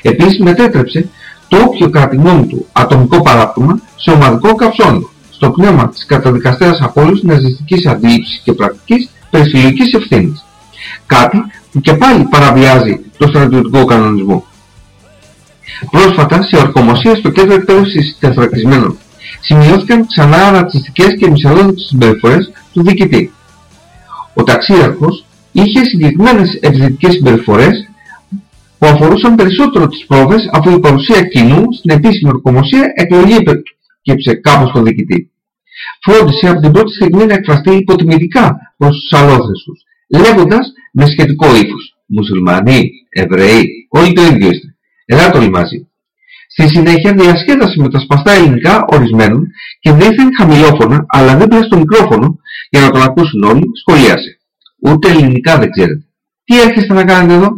Επίσης μετέτρεψε το όποιο κρατημόν του ατομικό παράπτωμα σε ομαδικό καψόνι, στο πνεύμα της καταδικαστέας απόλυσης ναζιστικής αντίληψης και πρακτικής περισυλλογικής ευθύνης. Κάτι που και πάλι παραβιάζει το στρατιωτικό κανονισμό. Πρόσφατα, σε ορκομοσία στο κέντρο εκπαίδευσης τεθρακισμένων, σημειώθηκαν ξανά ρατσιστικές και μυσαλλόδοξες συμπεριφορές του διοικητή. Ο ταξίαρχος είχε συγκεκριμένες επιθετικές συμπεριφορές που αφορούσαν περισσότερο τις πρόβες αφού η παρουσία κοινού στην επίσημη ορκομοσία εκλογή επέκυψε κάπως τον διοικητή. Φρόντισε από την πρώτη στιγμή να εκφραστεί υποτιμητικά προς τους αλόθρεστους, λέγοντας με σχετικό ύφος «Μουσουλμανοί, Εβραίοι, όλοι το ίδιο είστε. Ελάτε όλοι μαζί». Στη συνέχεια διασκέδασε με τα σπαστά ελληνικά ορισμένων και δίθεν χαμηλόφωνα, αλλά δίπλα στο μικρόφωνο, για να τον ακούσουν όλοι, σχολίασε. Ούτε ελληνικά δεν ξέρετε. Τι έρχεστε να κάνετε εδώ;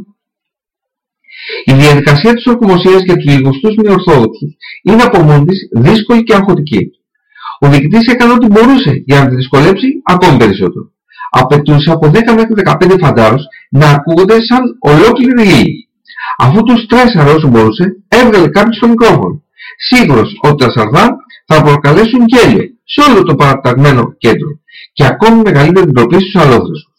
Η διαδικασία της ορκομοσίας για τους λιγοστούς μη ορθόδοξους είναι από μόνης της δύσκολη και αγχωτική. Ο διοικητής έκανε ό,τι μπορούσε για να τη δυσκολέψει ακόμη περισσότερο. Απαιτούσε από 10 μέχρι 15 φαντάρους να ακούγονται σαν ολόκληρη ύλη. Αφού τους στρέσαρε όσο μπορούσε, έβγαλε κάποιος στο μικρόφωνο. Σίγουρος ότι τα σαρδά θα προκαλέσουν γέλιο σε όλο το παραταγμένο κέντρο και ακόμη μεγαλύτερη ντροπή στους αλόθρεστους.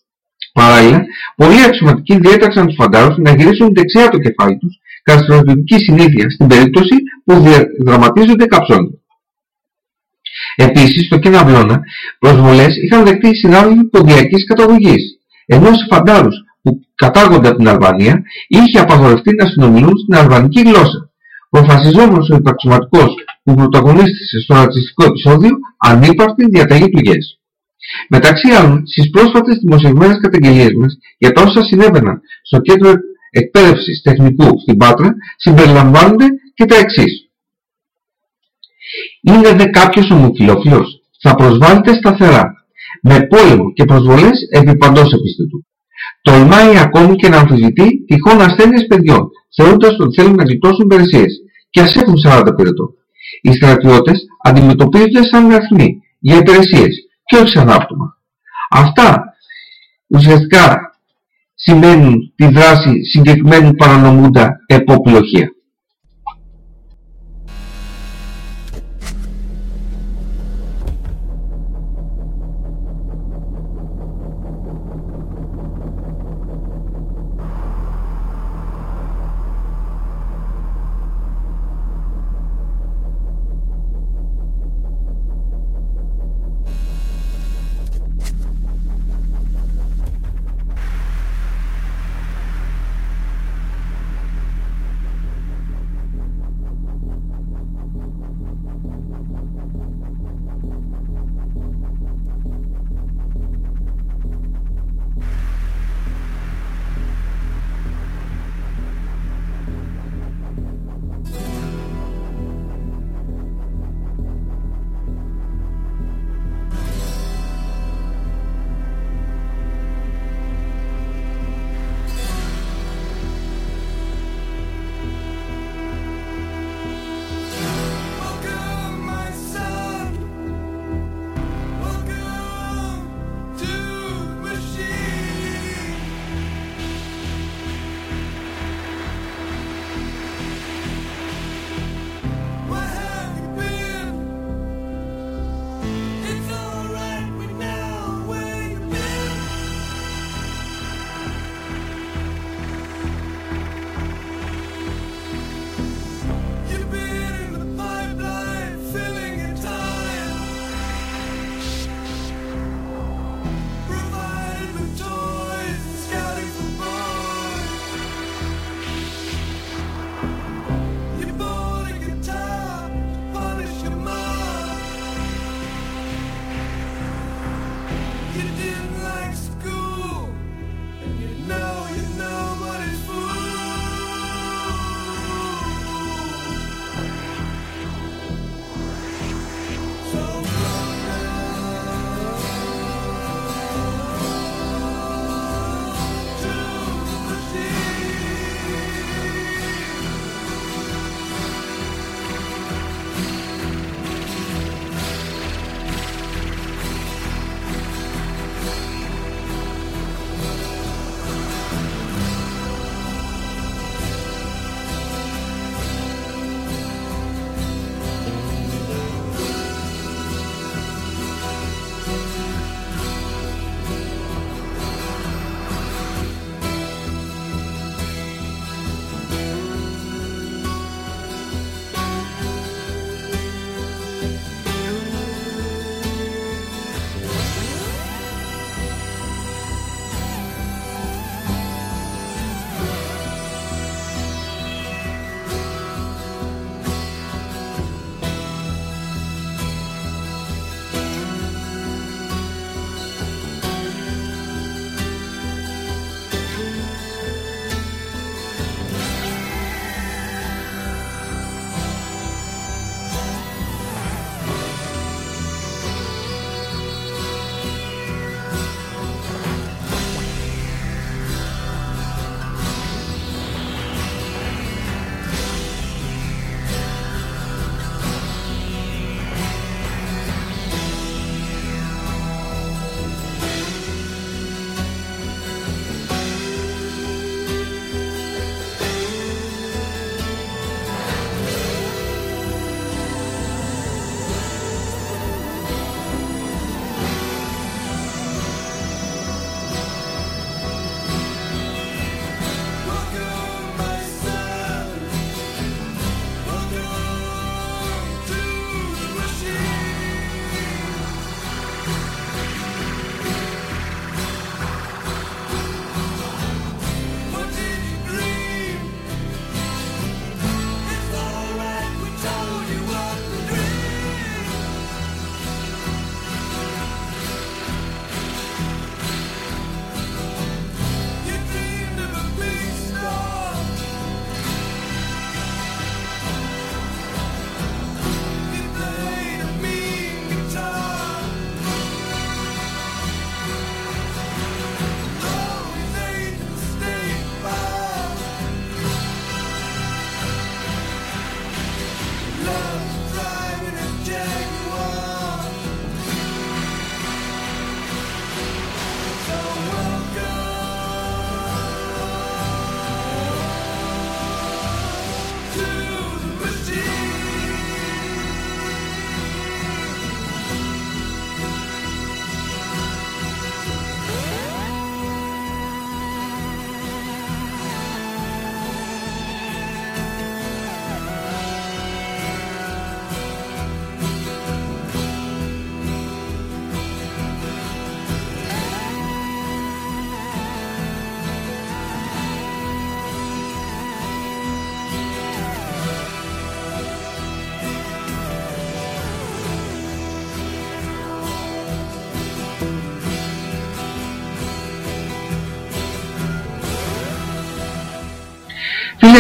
Παράλληλα, πολλοί αξιωματικοί διέταξαν τους φαντάρους να γυρίσουν δεξιά το κεφάλι τους κατά στρατιωτική συνήθεια στην περίπτωση που δραματίζονται καψόνια. Επίσης, στο Κεναβλώνα, προσβολές είχαν δεχτεί συνάδελφοι ποδιακής καταγωγής, ενώ σε φαντάρους που κατάγονται από την Αλβανία είχε απαγορευτεί να συνομιλούν στην αλβανική γλώσσα. Προφασιζόμενος ο υπαξιωματικός που πρωταγωνίστησε στο ρατσιστικό επεισόδιο ανύπαρκτη διαταγή του ΓΕΣ. Μεταξύ άλλων, στις πρόσφατες δημοσιευμένες καταγγελίες μας για τα όσα συνέβαιναν στο κέντρο εκπαίδευσης τεχνικού στην Πάτρα συμπεριλαμβάνονται και τα εξής. Είναι δε κάποιος ομοφιλόφιλος, θα προσβάλλεται σταθερά, με πόλεμο και προσβολές επί παντός επιστητού. Τολμάει ακόμη και να αμφισβητεί τυχόν ασθένειες παιδιών, θεωρώντας ότι θέλουν να γλιτώσουν υπηρεσίες και ας έχουν 40 πυρετό. Οι στρατιώτες αντιμετωπίζονται σαν αριθμοί για υπηρεσίες και όχι σαν άπτωμα. Αυτά ουσιαστικά σημαίνουν τη δράση συγκεκριμένου παρανομούντα εποπλοχεία.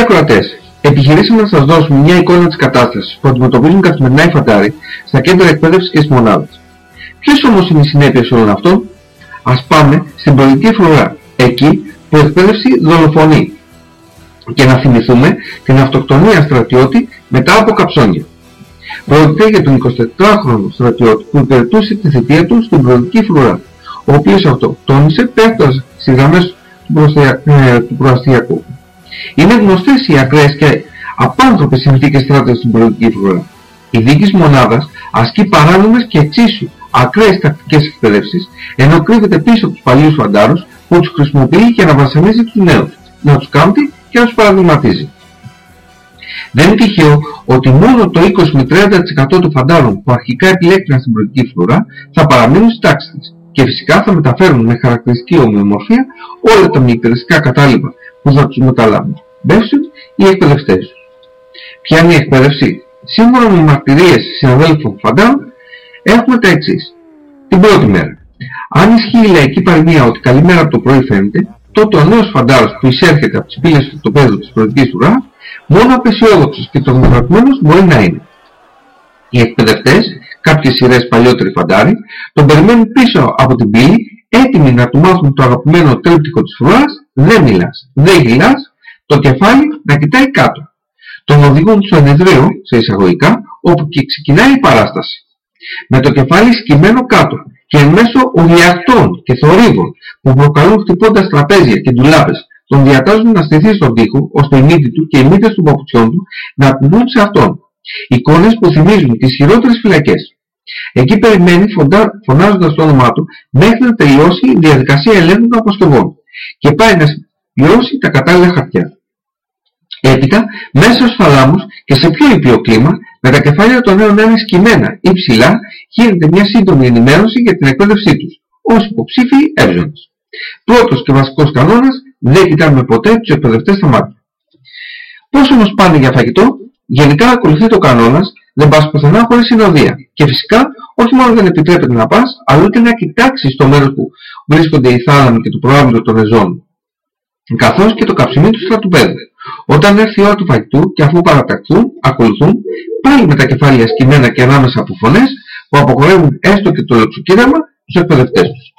Ακροατές, επιχειρήσαμε να σας δώσουμε μια εικόνα της κατάστασης που αντιμετωπίζουν καθημερινά οι φαντάροι στα κέντρα εκπαίδευσης και στις μονάδες. Ποιες όμως είναι οι συνέπειες όλων αυτών; Ας πάμε στην πολιτική φρουρά, εκεί που η εκπαίδευση δολοφονεί. Και να θυμηθούμε την αυτοκτονία στρατιώτη μετά από καψόνια. Πρόκειται για τον 24χρονο στρατιώτη που υπηρετούσε τη θητεία του στην προοδική φρουρά, ο οποίος αυτοκτόνησε πέφτοντας στις γραμμές του, προαστια... ε, του προαστιακού. Είναι γνωστές οι ακραίες και απάνθρωπες συνθήκες στράτευσης στην προοδική φρουρά. Η δίκης μονάδας ασκεί παράνομες και εξίσου ακραίες τακτικές εκπαιδεύσεις, ενώ κρύβεται πίσω από τους παλιούς φαντάρους που τους χρησιμοποιεί για να βασανίζει τους νέους, να τους κάμπτει και να τους παραδειγματίζει. Δεν είναι τυχαίο ότι μόνο το 20 με 30% των φαντάρων που αρχικά επιλέκτηκαν στην προηγική φλουρά θα παραμείνουν στη τάξη της και φυσικά θα μεταφέρουν με χαρακτηριστική ομοιομορφία όλα τα μυκτεριστικά κατάλοιπα που θα τους μεταλαμπεύσουν οι εκπαιδευτές τους. Ποια είναι η εκπαίδευση; Σύμφωνα με μαρτυρίες συναδέλφων φαντάρων έχουμε τα εξής. Την πρώτη μέρα. Αν ισχύει η λαϊκή παροιμία ότι καλή μέρα από το πρωί φαίνεται, τότε ο νέος φαντάρος που εισέρχεται από τις πύλες του τοπέδου της προεδρικής ουράς, μόνο απεσιόδοξος και τρομοκρατημένος μπορεί να είναι. Οι εκπαιδευτές, κάποιες σειρές παλιότεροι φαντάροι, τον περιμένουν πίσω από την πύλη, έτοιμοι να του μάθουν το αγαπημένο τρίπτυχο της φρουράς, δεν μιλάς, δεν γυλάς, το κεφάλι να κοιτάει κάτω. Τον οδηγούν στο ενεδρίο, σε εισαγωγικά, όπου και ξεκινάει η παράσταση. Με το κεφάλι σκυμμένο κάτω και εν μέσω ουριακτών και θορύβων που προκαλούν χτυπώντας τραπέζια και ντουλάπες τον διατάζουν να στηθεί στον τοίχο ώστε η μύτη του και οι μύτες των παπουτσιών του να ακουγούν σε αυτόν. Εικόνες που θυμίζουν τις χειρότερες φυλακές. Εκεί περιμένει φωντα... φωνάζοντας το όνομά του μέχρι να τελειώσει η διαδικασία ελέγχου των αποσκευών και πάει να συμπληρώσει τα κατάλληλα χαρτιά. Έπειτα, μέσα στους θαλάμους και σε πιο ήπιο κλίμα, με τα κεφάλια των νέων να είναι σκυμμένα ή ψηλά, γίνεται μια σύντομη ενημέρωση για την εκπαίδευσή τους, ως υποψήφιοι εύζωνες. Πρώτος και βασικός κανόνας, δεν κοιτάμε ποτέ τους εκπαιδευτές στα μάτια. Πώς όμως πάνε για φαγητό, γενικά ακολουθεί το κανόνας, δεν πας πουθενά χωρίς συνοδεία. Και φυσικά, όχι μόνο δεν επιτρέπεται να πας, αλλά ούτε να κοιτάξεις το μέρος που βρίσκονται οι θάλαμοι και το προάβλητο των εζών, καθώς και το καψιμί του στρατουπέδου. Όταν έρθει η ώρα του φαγητού και αφού παραταχθούν, ακολουθούν πάλι με τα κεφάλια σκυμμένα και ανάμεσα από φωνές που αποκορεύουν έστω και το λεξοκύραμα στους εκπαιδευτές τους.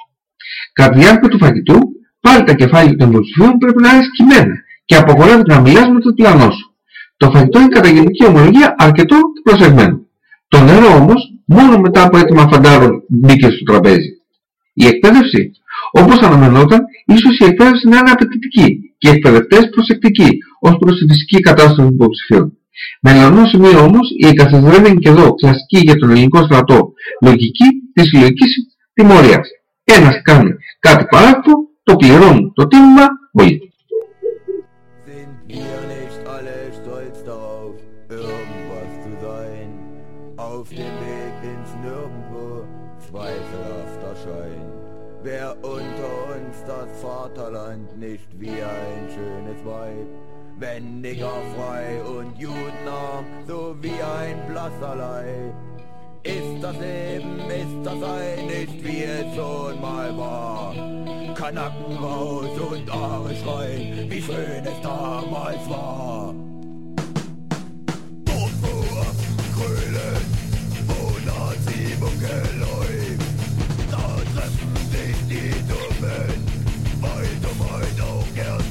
Κατά τη διάρκεια του φαγητού, πάλι τα κεφάλια των υποψηφίων πρέπει να είναι σκυμμένα και απογορεύεται να μιλάς με το πλανό σου. Το φαγητό είναι κατά γενική ομολογία αρκετό και προσεγμένο. Το νερό όμως μόνο μετά από έτοιμα φαντάρων μπήκε στο τραπέζι. Η εκπαίδευση, όπως αναμενόταν, ίσως η εκπαίδευση να είναι απαιτητική και οι εκπαιδευτές προσεκτικοί ως προς τη φυσική κατάσταση των υποψηφίων. Με λανό σημείο όμως η εγκαθιδρυμένη και εδώ κλασική για τον ελληνικό στρατό λογική της συλλογικής τιμωρίας. Ένας κάνει κάτι παράκο, το πληρώνουν το τίμημα όλοι. Sind wir nicht alle stolz darauf, irgendwas zu sein? Auf dem Weg ins Nirgendwo, zweifelhafter Schein. Wer unter uns das Vaterland nicht wie ein schönes Weib, wenn Nigger frei und Judenarm, so wie ein blasser Leib. Ist das Leben, ist das ein nicht wie es schon mal war. Kanacken raus und Aare schreien, wie schön es damals war. Dort wo Affen grölen, wo Nazi-Mucke läuft, da treffen Yeah.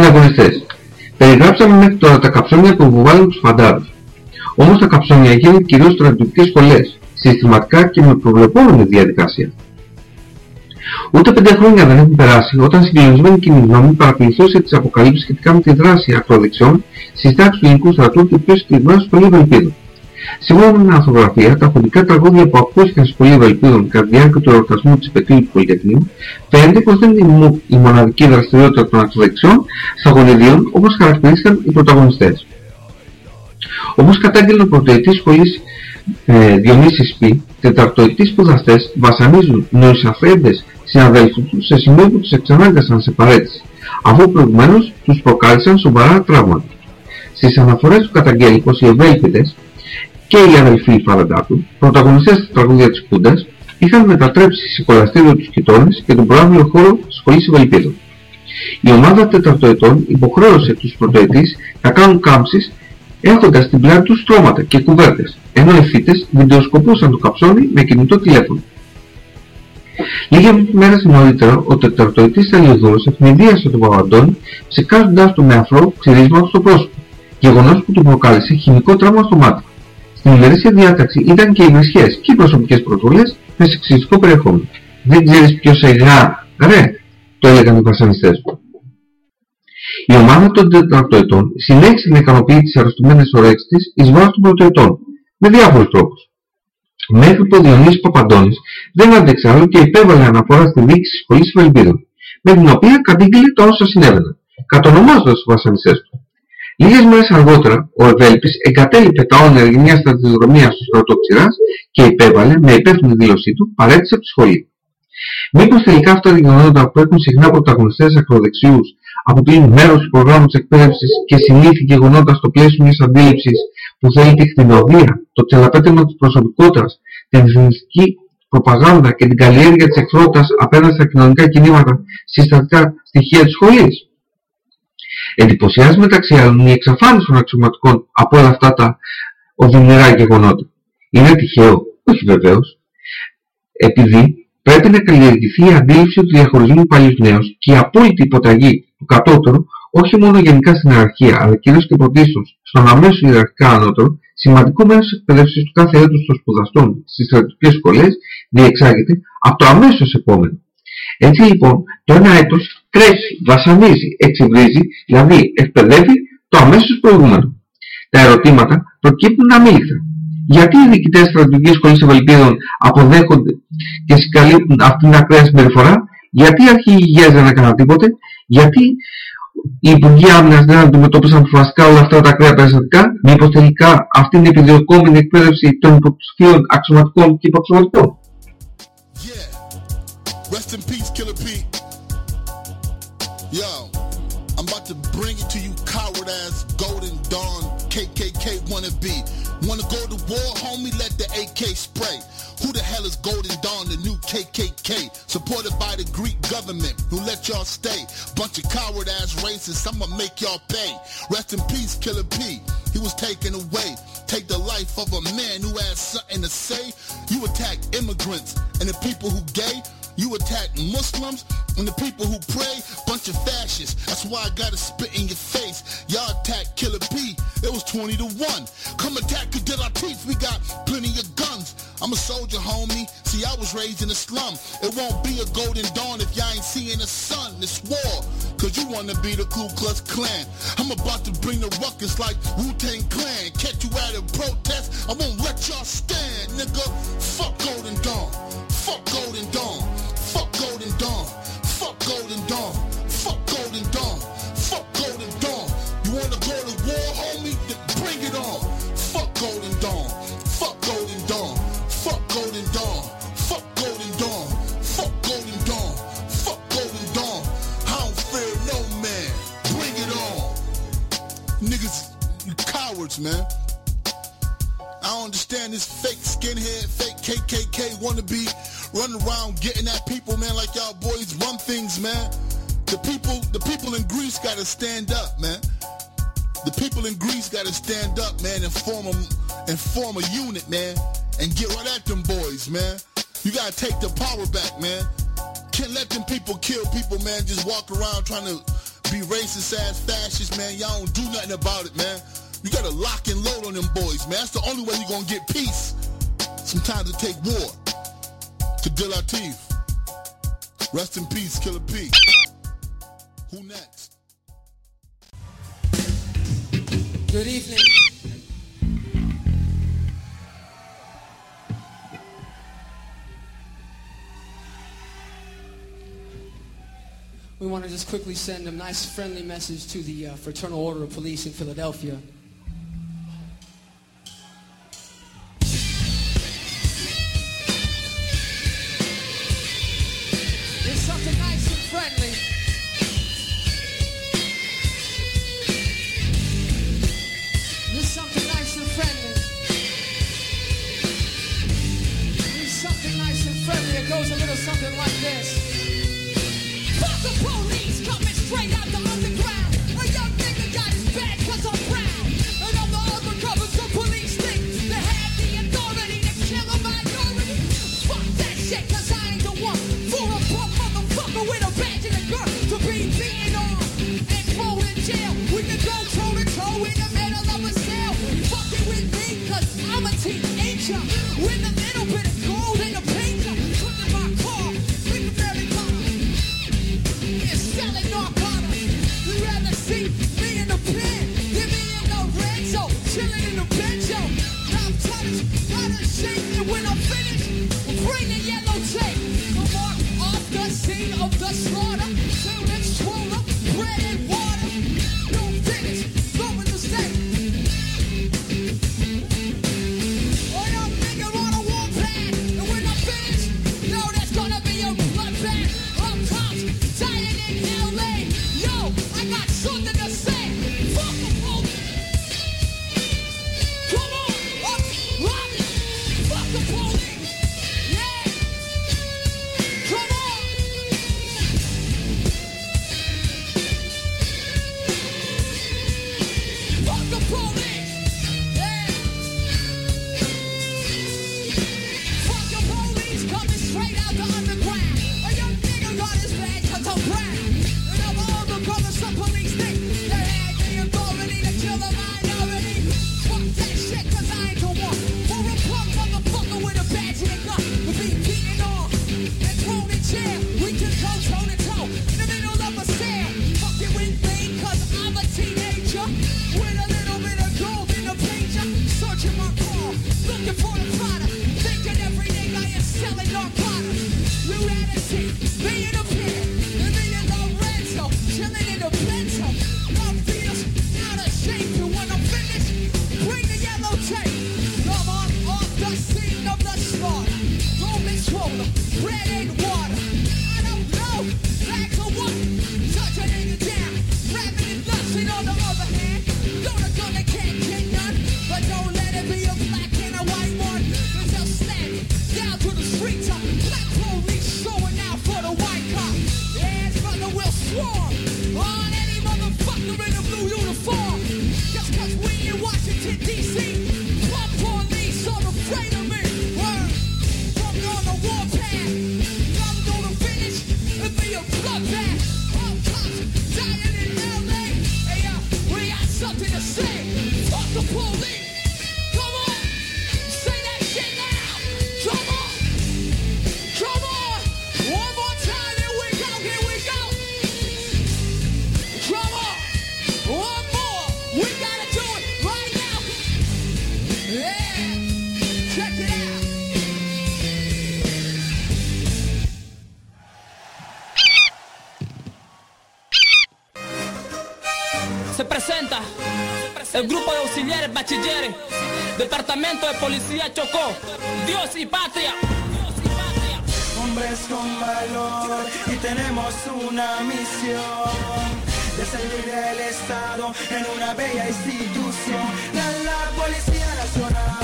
Συναγωνιστές. Περιγράψαμε μέχρι τώρα τα καψόνια που υποβάλλουν τους φαντάρους. Όμως τα καψόνια γίνονται κυρίως στρατιωτικές σχολές, συστηματικά και με προβλεπόμενη διαδικασία. Ούτε πέντε χρόνια δεν έχουν περάσει όταν συγκλονισμένη κοινή γνώμη παρακολουθούσε τις αποκαλύψεις σχετικά με τη δράση ακροδεξιών στις τάξεις του ελληνικού στρατού και πιο συγκεκριμένα στους Πολύβα Ελπίδων. Σύμφωνα με την ανθογραφία, τα χοντικά τραγούδια που ακούστηκαν στις Πολύβα Ελπίδων κατά τη διάρκεια του εορτασμού της επαιτίου του Πολυτεχνείου φαίνεται πως δεν είναι η μο- η μοναδική δραστηριότητα των ακροδεξιών στα γονιδίων όπως χαρακτηρίστηκαν οι πρωταγωνιστές. Όπως κατάγγειλε ο πρωτοετής σχολής ε, Διονύσης Π, τεταρτοετοί σπουδαστές βασανίζουν νοησαφέντες συναδέλφους τους σε σημείο που τους εξανάγκασαν σε παρέτηση, αφού προηγουμένως τους προκάλεσαν σοβαρά τραύματα. Στις αναφορές του καταγγέλει πως οι ευέλπιδες και οι αδελφοί Φαραντάτου, πρωταγωνιστές στα τραγούδια της Κούντας, είχαν μετατρέψει σε κολαστήριο τους κοιτώνες και τον προάβλιο χώρο της σχολής Ευελπίδων. Η ομάδα τεταρτοετών υποχρέωσε τους πρωτοετής να κάνουν κάμψεις έχοντας στην πλάτη τους στρώματα και κουβέρτες, ενώ οι φύτες βιντεοσκοπούσαν το καψόνι με κινητό τηλέφωνο. Λίγες μέρες νωρίτερα, ο τεταρτοετής Αλιοδόρος ευνηδίασε τον Παπαντώνη ψεκάζοντάς του με αφρό ξυρίσμα στο πρόσωπο, γεγονός που του προκάλεσε χημικό τραύμα στο μάτι. Στην ημερήσια διάταξη ήταν και οι βρισχές και οι προσωπικές προσβολές με σεξιστικό περιεχόμενο. Δεν ξέρεις ποιος σε γά, ρε, το έλεγαν οι βασανιστές του. Η ομάδα των τεταρτοετών συνέχισε να ικανοποιεί τις αρρωστημένες ωρέξεις της εις βάρος των πρωτοετών, με διάφορους τρόπους. Μέχρι που ο Διονύσης Παπαντώνης δεν άντεξε άλλο και υπέβαλε αναφορά στη δίκη της σχολής Βελπίδων, με την οποία κατήγγειλε τα όσα συνέβαιναν, κατονομάζοντας τους βασανιστές του. Λίγες μέρες αργότερα, ο Ευέλπης εγκατέλειπε τα όνειρα μιας στρατιοδρομίας του στρατό Ξηράς και υπέβαλε, με υπεύθυνη δήλωσή του, παρέτηση από τη σχολή. Μήπως τελικά αυτά τα γεγονότα που έχουν συχνά πρωταγωνιστές ακροδεξιούς αποτελούν μέρος του προγράμματος εκπαίδευσης και συνήθι γεγονότα στο πλαίσιο μιας αντίληψης που θέλει τη χτινοδία, το τσελαπέτευμα της προσωπικότητας, την εθνιστική προπαγάνδα και την καλλιέργεια της εχθρότητας απέναντι στα κοινωνικά κινήματα συστατικά στοιχεία της σχολής; Εντυπωσιάζει μεταξύ άλλων η εξαφάνιση των αξιωματικών από όλα αυτά τα οδυνηρά γεγονότα. Είναι τυχαίο, όχι βεβαίως. Επειδή πρέπει να καλλιεργηθεί η αντίληψη του διαχωρισμού παλιούς νέους και η απόλυτη υποταγή του κατώτερου όχι μόνο γενικά στην ιεραρχία, αλλά κυρίως και πρωτίστως στον αμέσως ιεραρχικά ανώτερο, σημαντικό μέρος της εκπαίδευσης του κάθε έτους των σπουδαστών στις στρατιωτικές σχολές διεξάγεται από το αμέσως επόμενο. Έτσι λοιπόν το ένα έτος τρέχει, βασανίζει, εξυβρίζει, δηλαδή εκπαιδεύει το αμέσως προηγούμενο. Τα ερωτήματα προκύπτουν αμήλικτα. Γιατί οι διοικητές στρατιωτικής σχολής Ευελπίδων αποδέχονται και συγκαλύπτουν αυτήν την ακραία συμπεριφορά, γιατί οι αρχηγοί υγείας δεν έκαναν τίποτε, γιατί οι Υπουργοί Άμυνας δεν αντιμετώπισαν αποφασιστικά όλα αυτά τα ακραία περιστατικά, μήπως τελικά αυτή είναι η επιδιωκόμενη εκπαίδευση των υποψηφίων αξιωματικών και υποαξιωματικών. Wannabe. Wanna go to war, homie? Let the AK spray. Who the hell is Golden Dawn, the new KKK? Supported by the Greek government who let y'all stay. Bunch of coward ass racists, I'ma make y'all pay. Rest in peace, Killer P. He was taken away. Take the life of a man who has something to say. You attack immigrants and the people who gay. You attack Muslims and the people who pray. Bunch of fascists. That's why I gotta spit in your face. Y'all attack Killer P. It was 20 to 1. Come attack our teeth. We got plenty of guns. I'm a soldier, homie. See, I was raised in a slum. It won't be a golden dawn if y'all ain't seeing the sun. This war. Cause you wanna be the Ku Klux Klan. I'm about to bring the ruckus like Wu-Tang Clan. Catch you at a protest. I won't let y'all stand, nigga. Fuck Golden Dawn. Fuck Golden cowards, man. I don't understand this fake skinhead, fake KKK wannabe running around getting at people, man, like y'all boys run things, man. The people, the people in Greece gotta stand up, man. The people in Greece gotta stand up, man, and form a, and form a unit, man, and get right at them boys, man. You gotta take the power back, man. Can't let them people kill people, man. Just walk around trying to be racist ass fascist, man. Y'all don't do nothing about it, man. You gotta lock and load on them boys, man. That's the only way you're gonna get peace. Sometimes it take war to deal our teeth. Rest in peace, Killer P. Who next? Good evening. We want to just quickly send a nice friendly message to the uh, Fraternal Order of Police in Philadelphia. de policía chocó. Dios y patria. Hombres con valor y tenemos una misión de salir del Estado en una bella institución, la, la Policía Nacional.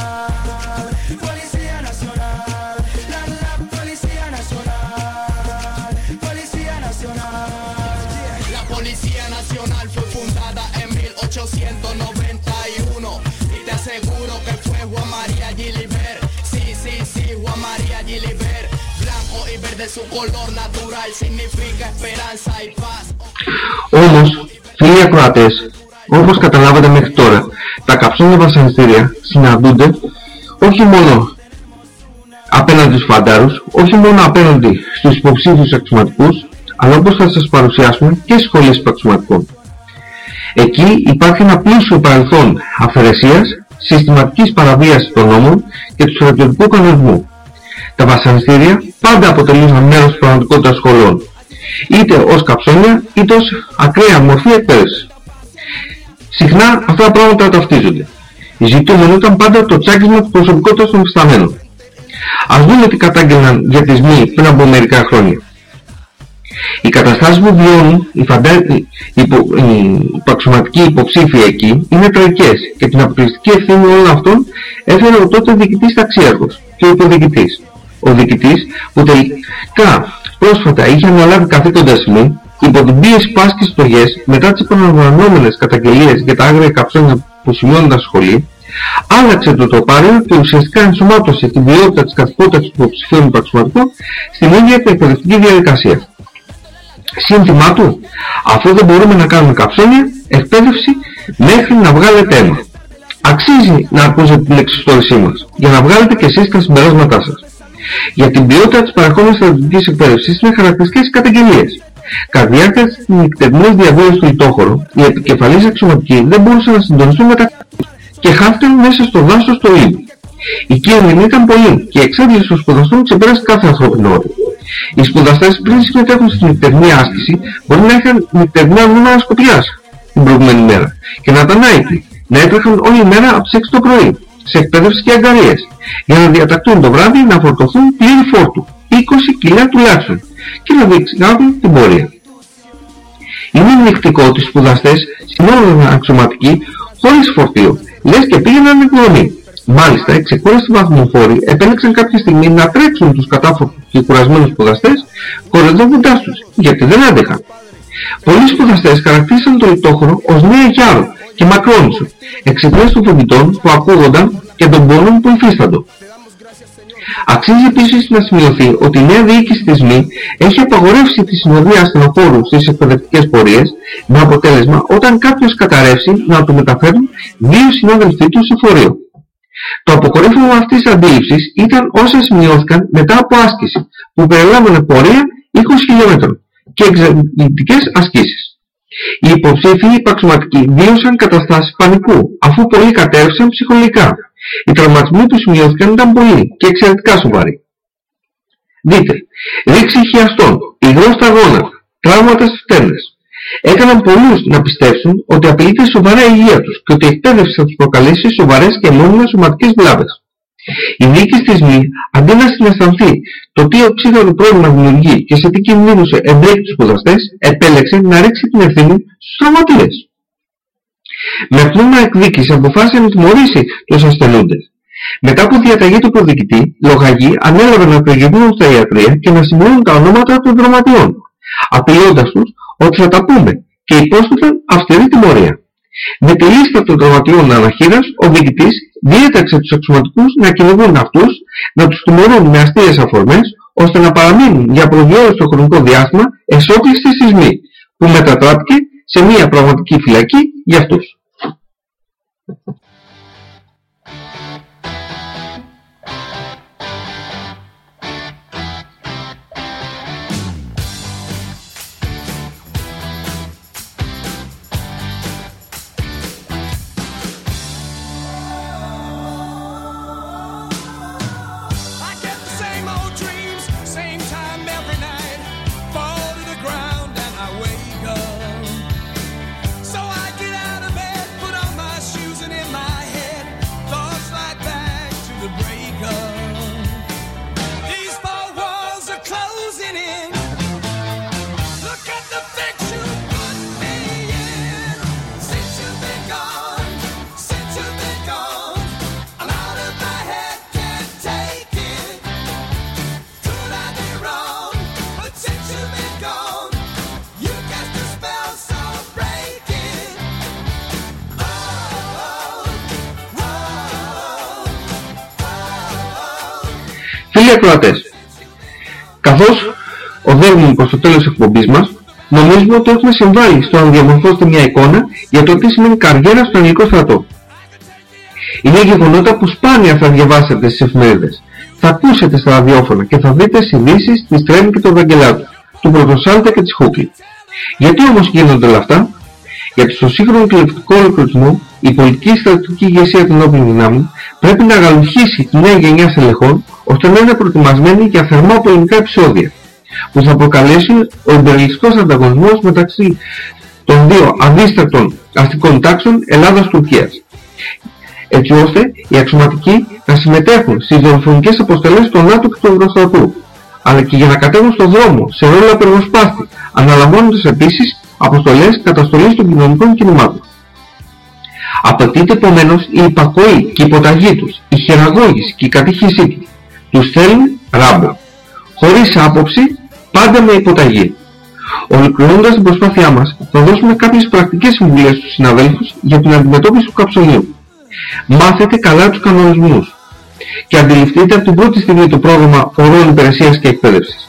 Su color natural significa esperanza y paz. Όμως, φίλοι ακροατές, όπως καταλάβατε μέχρι τώρα, τα καψόνια βασανιστήρια συναντούνται όχι μόνο απέναντι στους φαντάρους, όχι μόνο απέναντι στους υποψήφιους αξιωματικούς, αλλά όπως θα σας παρουσιάσουμε και στις σχολές αξιωματικών. Εκεί υπάρχει ένα πλούσιο παρελθόν αφαιρεσίας, συστηματικής παραβίασης των νόμων και του στρατιωτικού κανονισμού. Τα βασανιστήρια πάντα αποτελούσαν μέρος της πραγματικότητας σχολών, είτε ως καψόνια είτε ως ακραία μορφή εκπαίδευσης. Συχνά αυτά τα πράγματα ταυτίζονται. Η ζητούμενο ήταν πάντα το τσάκισμα της προσωπικότητας των φυσταμένων. Ας δούμε τι κατάγγελναν για τις μη πριν από μερικά χρόνια. Οι καταστάσεις που βιώνουν οι, φαντα... οι, υπο... οι υπαξιωματικοί υποψήφοι εκεί είναι τραγικές και την αποκλειστική ευθύνη όλων αυτών έφερε ο τότε διοικητής ταξίαρχος και ο υποδιοικητής. Ο διοικητής που τελικά πρόσφατα είχε αναλάβει καθήκοντα σημεί υπό την πίεση που άσκησε στογές μετά τις επαναλαμβανόμενες καταγγελίες για τα άγρια καψόνια που σημειώνονταν στη σχολή άλλαξε το τοπάριο και ουσιαστικά ενσωμάτωσε την ποιότητα της καθηκότητας του υποψηφίων υπαξιωματικού στην ίδια την εκπαιδευτική διαδικασία. Σύνθημά του, αφού δεν μπορούμε να κάνουμε καψόνια, εκπαίδευση μέχρι να βγάλετε αίμα. Αξίζει να ακούσετε την εξιστόρησή μας, για να βγάλετε και εσείς τα συμπεράσματά σας. Για την ποιότητα της παρακόμενης στρατιωτικής εκπαίδευσης είναι χαρακτηριστικές οι καταγγελίες. Κατά τη διάρκεια της νυχτερινής διαβίωσης του Ιτόχωρο, οι επικεφαλείς αξιωματικοί δεν μπορούσαν να συντονιστούν μεταξύ τους και χάθηκαν μέσα στο δάσος του ήλιου. Οι κίνδυνοι ήταν πολλοί και η εξάντληση των σπουδαστών ξεπέρασε κάθε ανθρώπινο όριο. Οι σπουδαστές πριν συμμετέχουν στην νυχτερινή άσκηση μπορεί να είχαν νυχτερινά νούμερα σκοπιάς την προηγούμενη μέρα και να ήταν άϊτοι, να έτρεχαν όλη μέρα από τις 6 το πρωί σε εκπαίδευση και αγκαρίες για να διατακτούν το βράδυ να φορτωθούν πλήρη φόρτου, 20 κιλά τουλάχιστον και να διεξάγουν την πορεία. Είναι ενδεικτικό ότι οι σπουδαστές συνόδευαν αξιωματικοί χωρίς φορτίο, λες και πήγαιναν εκδρομή. Μάλιστα, οι ξεκούραστοι βαθμοφόροι επέλεξαν κάποια στιγμή να τρέξουν τους κατάφορους και κουρασμένους σπουδαστές, κοροϊδεύοντάς τους, γιατί δεν άντεχαν. Πολλοί σπουδαστές χαρακτήρισαν το λιτόχωρο ως νέα γιάρο και μακρόνισο, εξαιτίας των φοιτητών που ακούγονταν και των πόνων που υφίσταντο. Αξίζει επίσης να σημειωθεί ότι η νέα διοίκηση της ΜΗ έχει απαγορεύσει τη συνοδεία ασθενοφόρου στις εκπαιδευτικές πορείες με αποτέλεσμα όταν κάποιος καταρρεύσει να του μεταφέρουν δύο συνάδελφοί του σε φορείο. Το αποκορύφωμα αυτής της αντίληψης ήταν όσα σημειώθηκαν μετά από άσκηση που περιλάμβανε πορεία 20 χιλιόμετρων και εξαιρετικές ασκήσεις. Οι υποψήφοι υπαξιωματικοί βίωσαν καταστάσεις πανικού αφού πολλοί κατέρευσαν ψυχολογικά. Οι τραυματισμοί που σημειώθηκαν ήταν πολλοί και εξαιρετικά σοβαροί. Δείτε, ρήξη χιαστών, υγρό στα γόνατα, τραύματα στις φτέρνες. Έκαναν πολλούς να πιστέψουν ότι απειλείται σοβαρά η υγεία τους και ότι η εκπαίδευση θα τους προκαλέσει σοβαρές και μόνιμες σωματικές βλάβες. Η δίκη της ΜΗ, αντί να συναισθανθεί το τι οξύδωρο πρόβλημα δημιουργεί και σε τι κινδύνους εμπλέκει τους σπουδαστές, επέλεξε να ρίξει την ευθύνη στους τραυματίες. Με πνεύμα εκδίκηση αποφάσισε να τιμωρήσει τους ασθενούντες. Μετά από διαταγή του προδικητή, λογαγοί ανέλαβαν να περιγυρνούν στα ιατρία και να σημειώνουν τα ονόματα των δραματιών, απειλώντας τους ότι θα τα πούμε και υπόσχονταν αυστηρή τιμωρία. Με τη λίστα των τραυματιών αναχείρας, ο διοικητής διέταξε τους αξιωματικούς να κυνηγούν αυτούς, να τους τιμωρούν με αστείες αφορμές, ώστε να παραμείνουν για προδιόριστο χρονικό διάστημα εσώκλειστοι σεισμοί, που μετατράπηκε σε μια πραγματική φυλακή για αυτούς. Ακροατές, καθώς οδεύουμε προς το τέλος της εκπομπής μας, νομίζουμε ότι έχουμε συμβάλει στο να διαμορφώσετε μια εικόνα για το τι σημαίνει καριέρα στον ελληνικό στρατό. Είναι γεγονότα που σπάνια θα διαβάσετε στις εφημερίδες. Θα ακούσετε στα ραδιόφωνα και θα δείτε στις ειδήσεις της Τρέμι και του Ευαγγελάτου, του Πρωτοσάλτα και της Χούκλη. Γιατί όμως γίνονται όλα αυτά; Γιατί στο σύγχρονο τηλεοπτικό ολοκληρωτισμό η πολιτική στρατιωτική ηγεσία των όπλων δυνάμεων πρέπει να αγαλουχήσει τη νέα γενιά στελεχών ώστε να είναι προετοιμασμένη για θερμά πολεμικά επεισόδια που θα προκαλέσει ο εμπεριλιστικός ανταγωνισμός μεταξύ των δύο αντίστατων αστικών τάξεων Ελλάδας-Τουρκίας. Έτσι ώστε οι αξιωματικοί να συμμετέχουν στις δολοφονικές αποστολές των ΝΑΤΟ και του Ευρωστρατού αλλά και για να κατέβουν στον δρόμο σε ρόλο απεργοσπάστη αναλαμβάνοντας επίσης αποστολές καταστολής των κοινωνικών κινημάτων. Απαιτείται επομένως η υπακοή και η υποταγή τους, η χειραγώγηση και η κατήχησή τους. Τους θέλουν ράμπο. Χωρίς άποψη, πάντα με υποταγή. Ολοκληρώνοντας την προσπάθειά μας, θα δώσουμε κάποιες πρακτικές συμβουλές στους συναδέλφους για την αντιμετώπιση του καψονίου. Μάθετε καλά τους κανονισμούς και αντιληφθείτε από την πρώτη στιγμή το πρόγραμμα ορών υπηρεσίας και εκπαίδευσης.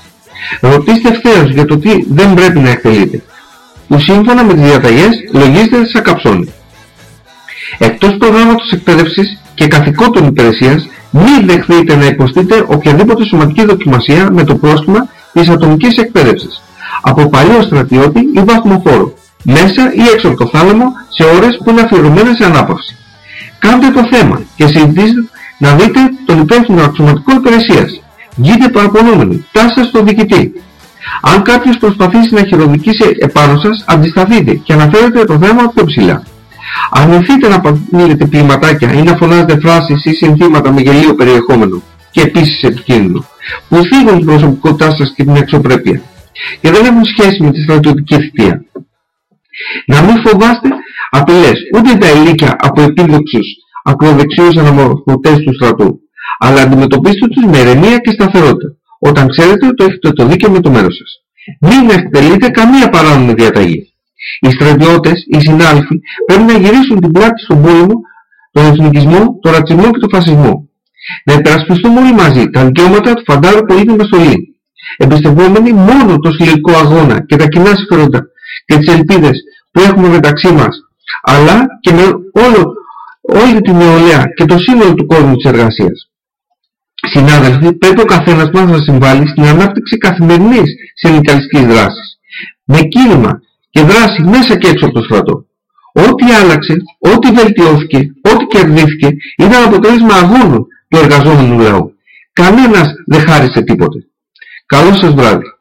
Ρωτήστε ευθέως για το τι δεν πρέπει να εκτελείτε, που σύμφωνα με τις διαταγές λογίζεται σαν καψόνι. Εκτός προγράμματος εκπαίδευσης και καθηκόντων υπηρεσίας, μην δεχθείτε να υποστείτε οποιαδήποτε σωματική δοκιμασία με το πρόστιμα της ατομικής εκπαίδευσης, από παλιό στρατιώτη ή βαθμοφόρο, μέσα ή έξω από το θάλαμο σε ώρες που είναι αφιερωμένες σε ανάπαυση. Κάντε το θέμα και συζητήστε να δείτε τον υπεύθυνο αξιωματικό υπηρεσίας. Γίνετε παραπονούμενοι, τάστε στον διοικητή. Αν κάποιος προσπαθήσει να χειροδικήσει επάνω σας, αντισταθείτε και αναφέρετε το θέμα πιο ψηλά. Αρνηθείτε να πανίλετε πληματάκια ή να φωνάζετε φράσεις ή συνθήματα με γελίο περιεχόμενο και επίσης επικίνδυνο, που θίγουν την προσωπικότητά σας και την αξιοπρέπεια και δεν έχουν σχέση με τη στρατιωτική θητεία. Να μην φοβάστε απειλές ούτε τα ηλίκια από επίδοξους ακροδεξιούς αναμορφωτές του στρατού, αλλά αντιμετωπίστε τους με ηρεμία και σταθερότητα, όταν ξέρετε ότι έχετε το δίκαιο με το μέρος σας. Μην εκτελείτε καμία παράνομη διαταγή. Οι στρατιώτες, οι συνάλφοι, πρέπει να γυρίσουν την πλάτη στον πόλεμο, τον εθνικισμό, τον ρατσισμό και τον φασισμό. Να υπερασπιστούμε όλοι μαζί τα δικαιώματα του φαντάρου πολίτη με στολή, εμπιστευόμενοι μόνο το συλλογικό αγώνα και τα κοινά συμφέροντα και τις ελπίδες που έχουμε μεταξύ μας, αλλά και με όλο, όλη την νεολαία και το σύνολο του κόσμου της εργασίας. Συνάδελφοι, πρέπει ο καθένας μας να συμβάλλει στην ανάπτυξη καθημερινής συνδικαλιστικής δράσης, με κίνημα και δράση μέσα και έξω από το στρατό. Ό,τι άλλαξε, ό,τι βελτιώθηκε, ό,τι κερδίθηκε ήταν αποτέλεσμα αγώνων του εργαζόμενου λαού. Κανένας δεν χάρισε τίποτε. Καλό σας βράδυ.